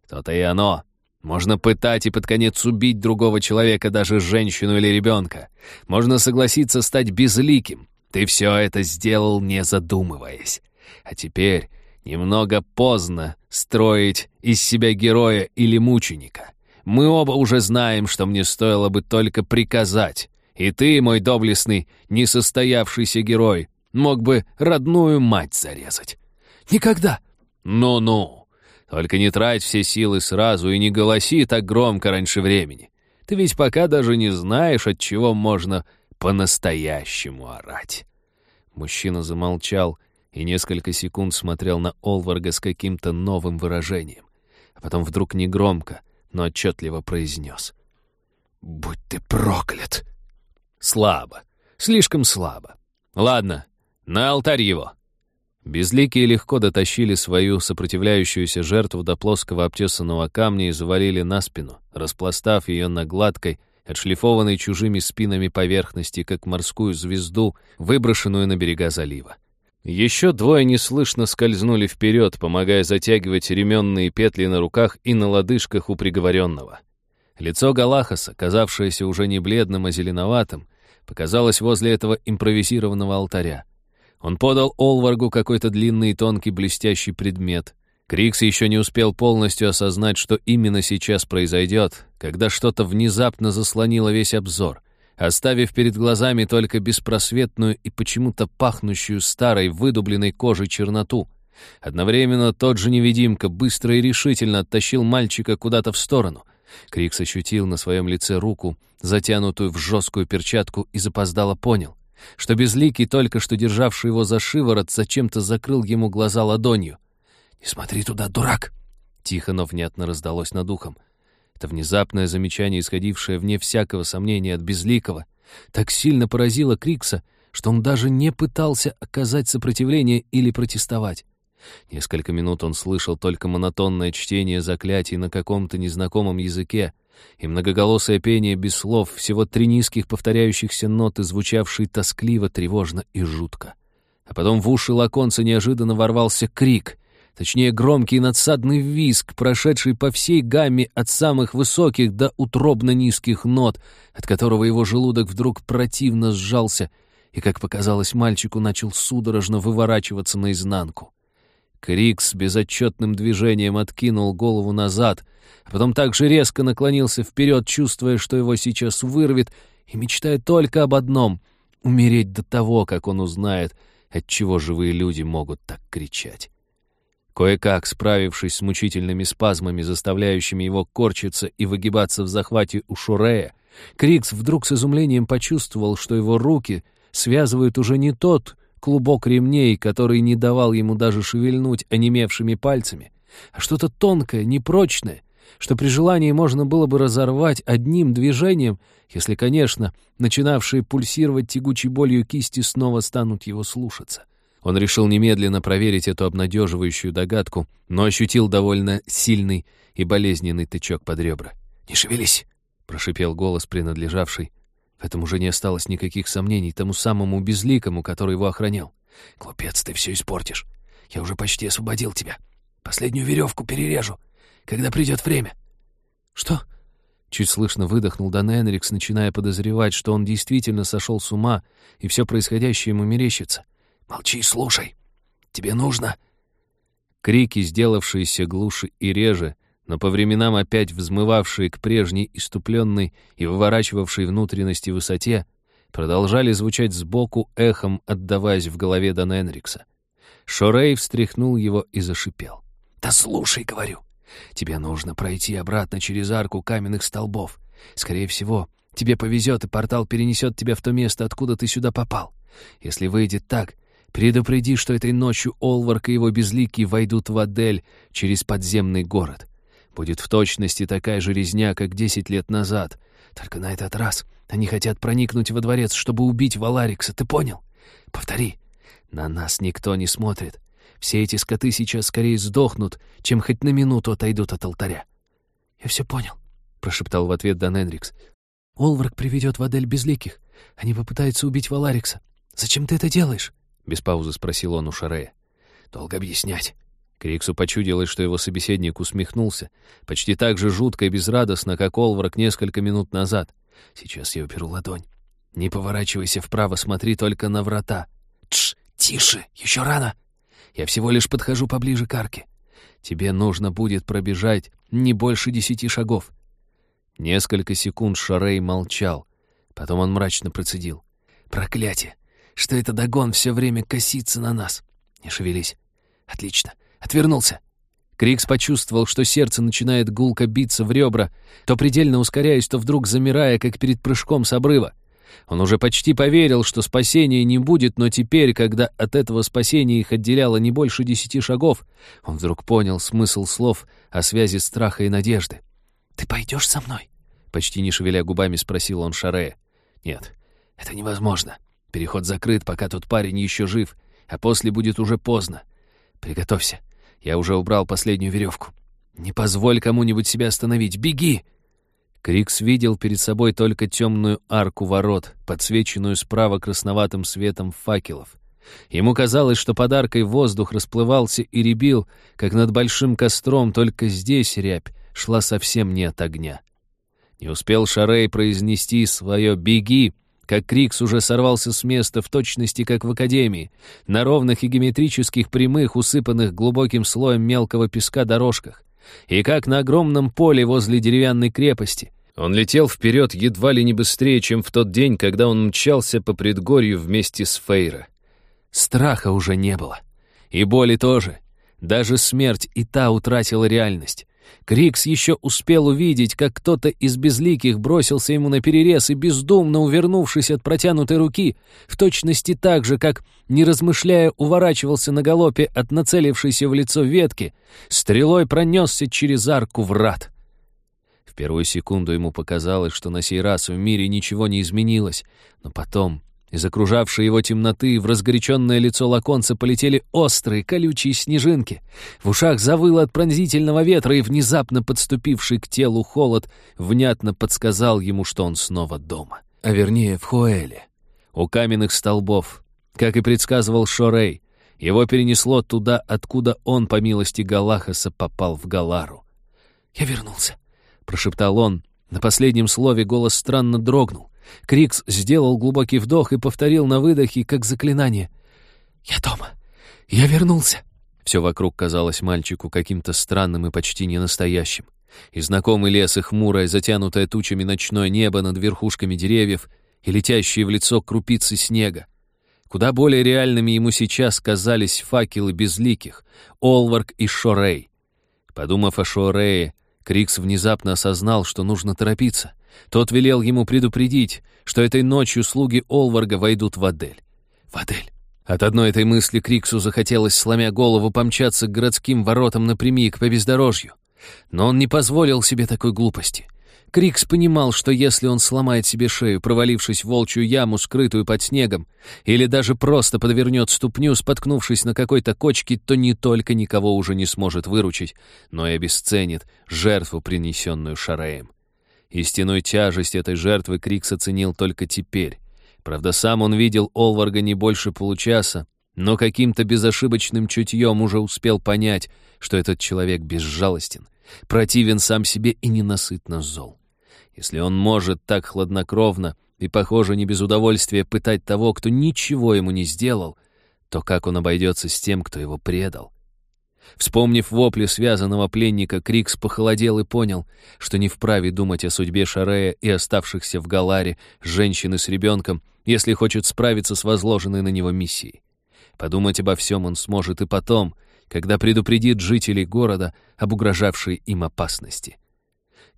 То-то и оно. Можно пытать и под конец убить другого человека, даже женщину или ребенка. Можно согласиться стать безликим. Ты все это сделал, не задумываясь. А теперь немного поздно строить из себя героя или мученика. Мы оба уже знаем, что мне стоило бы только приказать. И ты, мой доблестный, несостоявшийся герой, мог бы родную мать зарезать. Никогда. Ну-ну. Только не трать все силы сразу и не голоси так громко раньше времени. Ты ведь пока даже не знаешь, от чего можно по-настоящему орать. Мужчина замолчал и несколько секунд смотрел на Олварга с каким-то новым выражением. А потом вдруг негромко, но отчетливо произнес. «Будь ты проклят!» Слабо. Слишком слабо. Ладно, на алтарь его. Безликие легко дотащили свою сопротивляющуюся жертву до плоского обтесанного камня и завалили на спину, распластав ее на гладкой, отшлифованной чужими спинами поверхности, как морскую звезду, выброшенную на берега залива. Еще двое неслышно скользнули вперед, помогая затягивать ременные петли на руках и на лодыжках у приговоренного. Лицо Галахаса, казавшееся уже не бледным, а зеленоватым, показалось возле этого импровизированного алтаря. Он подал Олваргу какой-то длинный и тонкий блестящий предмет. Крикс еще не успел полностью осознать, что именно сейчас произойдет, когда что-то внезапно заслонило весь обзор, оставив перед глазами только беспросветную и почему-то пахнущую старой выдубленной кожей черноту. Одновременно тот же невидимка быстро и решительно оттащил мальчика куда-то в сторону. Крикс ощутил на своем лице руку, затянутую в жесткую перчатку, и запоздало понял что Безликий, только что державший его за шиворот, зачем-то закрыл ему глаза ладонью. «Не смотри туда, дурак!» Тихо, но внятно раздалось над ухом. Это внезапное замечание, исходившее вне всякого сомнения от Безликого, так сильно поразило Крикса, что он даже не пытался оказать сопротивление или протестовать. Несколько минут он слышал только монотонное чтение заклятий на каком-то незнакомом языке, и многоголосое пение без слов, всего три низких повторяющихся ноты, звучавшие тоскливо, тревожно и жутко. А потом в уши лаконца неожиданно ворвался крик, точнее громкий надсадный визг, прошедший по всей гамме от самых высоких до утробно низких нот, от которого его желудок вдруг противно сжался и, как показалось мальчику, начал судорожно выворачиваться наизнанку. Крик с безотчетным движением откинул голову назад, а потом так же резко наклонился вперед, чувствуя, что его сейчас вырвет, и мечтая только об одном — умереть до того, как он узнает, от чего живые люди могут так кричать. Кое-как, справившись с мучительными спазмами, заставляющими его корчиться и выгибаться в захвате у Шурея, Крикс вдруг с изумлением почувствовал, что его руки связывают уже не тот клубок ремней, который не давал ему даже шевельнуть онемевшими пальцами, а что-то тонкое, непрочное, что при желании можно было бы разорвать одним движением, если, конечно, начинавшие пульсировать тягучей болью кисти снова станут его слушаться. Он решил немедленно проверить эту обнадеживающую догадку, но ощутил довольно сильный и болезненный тычок под ребра. «Не шевелись!» — прошипел голос, принадлежавший в этом уже не осталось никаких сомнений тому самому безликому, который его охранял. «Глупец, ты все испортишь. Я уже почти освободил тебя. Последнюю веревку перережу, когда придет время». «Что?» Чуть слышно выдохнул Дан Энрикс, начиная подозревать, что он действительно сошел с ума, и все происходящее ему мерещится. «Молчи и слушай. Тебе нужно...» Крики, сделавшиеся глуше и реже, но по временам опять взмывавшие к прежней иступленной и выворачивавшей внутренности высоте, продолжали звучать сбоку эхом, отдаваясь в голове Дан Энрикса. Шорей встряхнул его и зашипел. «Да слушай, — говорю, — тебе нужно пройти обратно через арку каменных столбов. Скорее всего, тебе повезет, и портал перенесет тебя в то место, откуда ты сюда попал. Если выйдет так, Предупреди, что этой ночью Олварк и его безликие войдут в Адель через подземный город. Будет в точности такая же резня, как десять лет назад. Только на этот раз они хотят проникнуть во дворец, чтобы убить Валарикса, ты понял? Повтори. На нас никто не смотрит. Все эти скоты сейчас скорее сдохнут, чем хоть на минуту отойдут от алтаря. «Я все понял», — прошептал в ответ Дан Энрикс. «Олварк приведет в Адель безликих. Они попытаются убить Валарикса. Зачем ты это делаешь?» Без паузы спросил он у Шарея. «Долго объяснять». Криксу почудилось, что его собеседник усмехнулся, почти так же жутко и безрадостно, как Олврак несколько минут назад. «Сейчас я уберу ладонь. Не поворачивайся вправо, смотри только на врата. Тш, тише, еще рано. Я всего лишь подхожу поближе к арке. Тебе нужно будет пробежать не больше десяти шагов». Несколько секунд Шарей молчал. Потом он мрачно процедил. «Проклятие! Что это Дагон все время косится на нас. Не шевелись. Отлично. Отвернулся. Крикс почувствовал, что сердце начинает гулко биться в ребра, то предельно ускоряясь, то вдруг замирая, как перед прыжком с обрыва. Он уже почти поверил, что спасения не будет, но теперь, когда от этого спасения их отделяло не больше десяти шагов, он вдруг понял смысл слов о связи страха и надежды. «Ты пойдешь со мной?» Почти не шевеля губами спросил он Шарея. «Нет, это невозможно. Переход закрыт, пока тот парень еще жив, а после будет уже поздно. Приготовься. Я уже убрал последнюю веревку. Не позволь кому-нибудь себя остановить. Беги!» Крикс видел перед собой только темную арку ворот, подсвеченную справа красноватым светом факелов. Ему казалось, что подаркой воздух расплывался и ребил, как над большим костром, только здесь рябь шла совсем не от огня. Не успел Шарей произнести свое «беги», как Крикс уже сорвался с места в точности, как в Академии, на ровных и геометрических прямых, усыпанных глубоким слоем мелкого песка дорожках, и как на огромном поле возле деревянной крепости. Он летел вперед едва ли не быстрее, чем в тот день, когда он мчался по предгорью вместе с Фейра. Страха уже не было. И боли тоже. Даже смерть и та утратила реальность. Крикс еще успел увидеть, как кто-то из безликих бросился ему на перерез и, бездумно увернувшись от протянутой руки, в точности так же, как, не размышляя, уворачивался на галопе от нацелившейся в лицо ветки, стрелой пронесся через арку врат. В первую секунду ему показалось, что на сей раз в мире ничего не изменилось, но потом из окружавшей его темноты в разгоряченное лицо лаконца полетели острые, колючие снежинки. В ушах завыло от пронзительного ветра, и внезапно подступивший к телу холод внятно подсказал ему, что он снова дома. А вернее, в Хуэле. У каменных столбов. Как и предсказывал Шорей, его перенесло туда, откуда он, по милости Галахаса, попал в Галару. «Я вернулся», — прошептал он. На последнем слове голос странно дрогнул. Крикс сделал глубокий вдох и повторил на выдохе, как заклинание. «Я дома! Я вернулся!» Все вокруг казалось мальчику каким-то странным и почти ненастоящим. И знакомый лес, и хмурое, затянутое тучами ночное небо над верхушками деревьев, и летящие в лицо крупицы снега. Куда более реальными ему сейчас казались факелы безликих, Олварк и Шорей. Подумав о Шорее, Крикс внезапно осознал, что нужно торопиться — тот велел ему предупредить, что этой ночью слуги Олварга войдут в Адель. В Адель. От одной этой мысли Криксу захотелось, сломя голову, помчаться к городским воротам напрямик по бездорожью. Но он не позволил себе такой глупости. Крикс понимал, что если он сломает себе шею, провалившись в волчью яму, скрытую под снегом, или даже просто подвернет ступню, споткнувшись на какой-то кочке, то не только никого уже не сможет выручить, но и обесценит жертву, принесенную Шареем. Истинную тяжесть этой жертвы Крикс оценил только теперь. Правда, сам он видел Олварга не больше получаса, но каким-то безошибочным чутьем уже успел понять, что этот человек безжалостен, противен сам себе и ненасытно зол. Если он может так хладнокровно и, похоже, не без удовольствия пытать того, кто ничего ему не сделал, то как он обойдется с тем, кто его предал? Вспомнив вопли связанного пленника, Крикс похолодел и понял, что не вправе думать о судьбе Шарея и оставшихся в Галаре женщины с ребенком, если хочет справиться с возложенной на него миссией. Подумать обо всем он сможет и потом, когда предупредит жителей города об угрожавшей им опасности.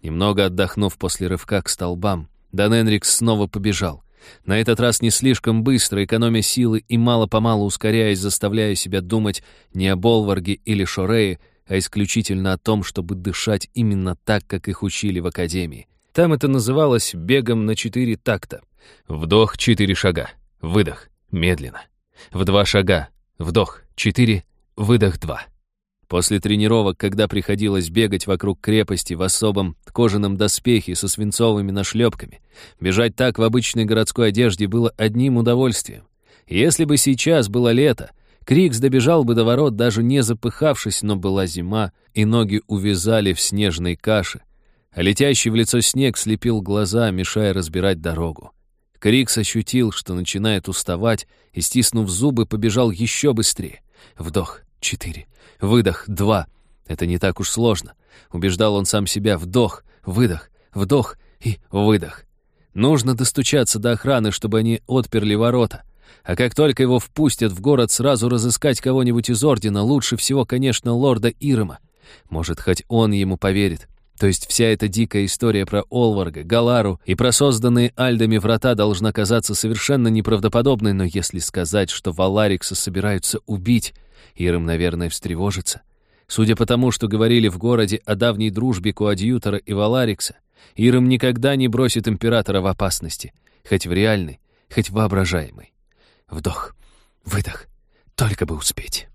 Немного отдохнув после рывка к столбам, Дан Энрикс снова побежал. На этот раз не слишком быстро, экономя силы и мало-помалу ускоряясь, заставляя себя думать не о Болварге или Шорее, а исключительно о том, чтобы дышать именно так, как их учили в академии. Там это называлось бегом на четыре такта. Вдох — четыре шага, выдох — медленно. В два шага, вдох — четыре, выдох — два. После тренировок, когда приходилось бегать вокруг крепости в особом кожаном доспехе со свинцовыми нашлепками, бежать так в обычной городской одежде было одним удовольствием. Если бы сейчас было лето, Крикс добежал бы до ворот, даже не запыхавшись, но была зима, и ноги увязали в снежной каше, а летящий в лицо снег слепил глаза, мешая разбирать дорогу. Крикс ощутил, что начинает уставать, и, стиснув зубы, побежал еще быстрее. Вдох, четыре, выдох, два. Это не так уж сложно. Убеждал он сам себя. Вдох, выдох, вдох и выдох. Нужно достучаться до охраны, чтобы они отперли ворота. А как только его впустят в город, сразу разыскать кого-нибудь из Ордена, лучше всего, конечно, лорда Ирма. Может, хоть он ему поверит. То есть вся эта дикая история про Олварга, Галару и про созданные Альдами врата должна казаться совершенно неправдоподобной, но если сказать, что Валарикса собираются убить, Ирм, наверное, встревожится. Судя по тому, что говорили в городе о давней дружбе Куадьютора и Валарикса, Ирм никогда не бросит императора в опасности, хоть в реальной, хоть воображаемой. Вдох, выдох, только бы успеть.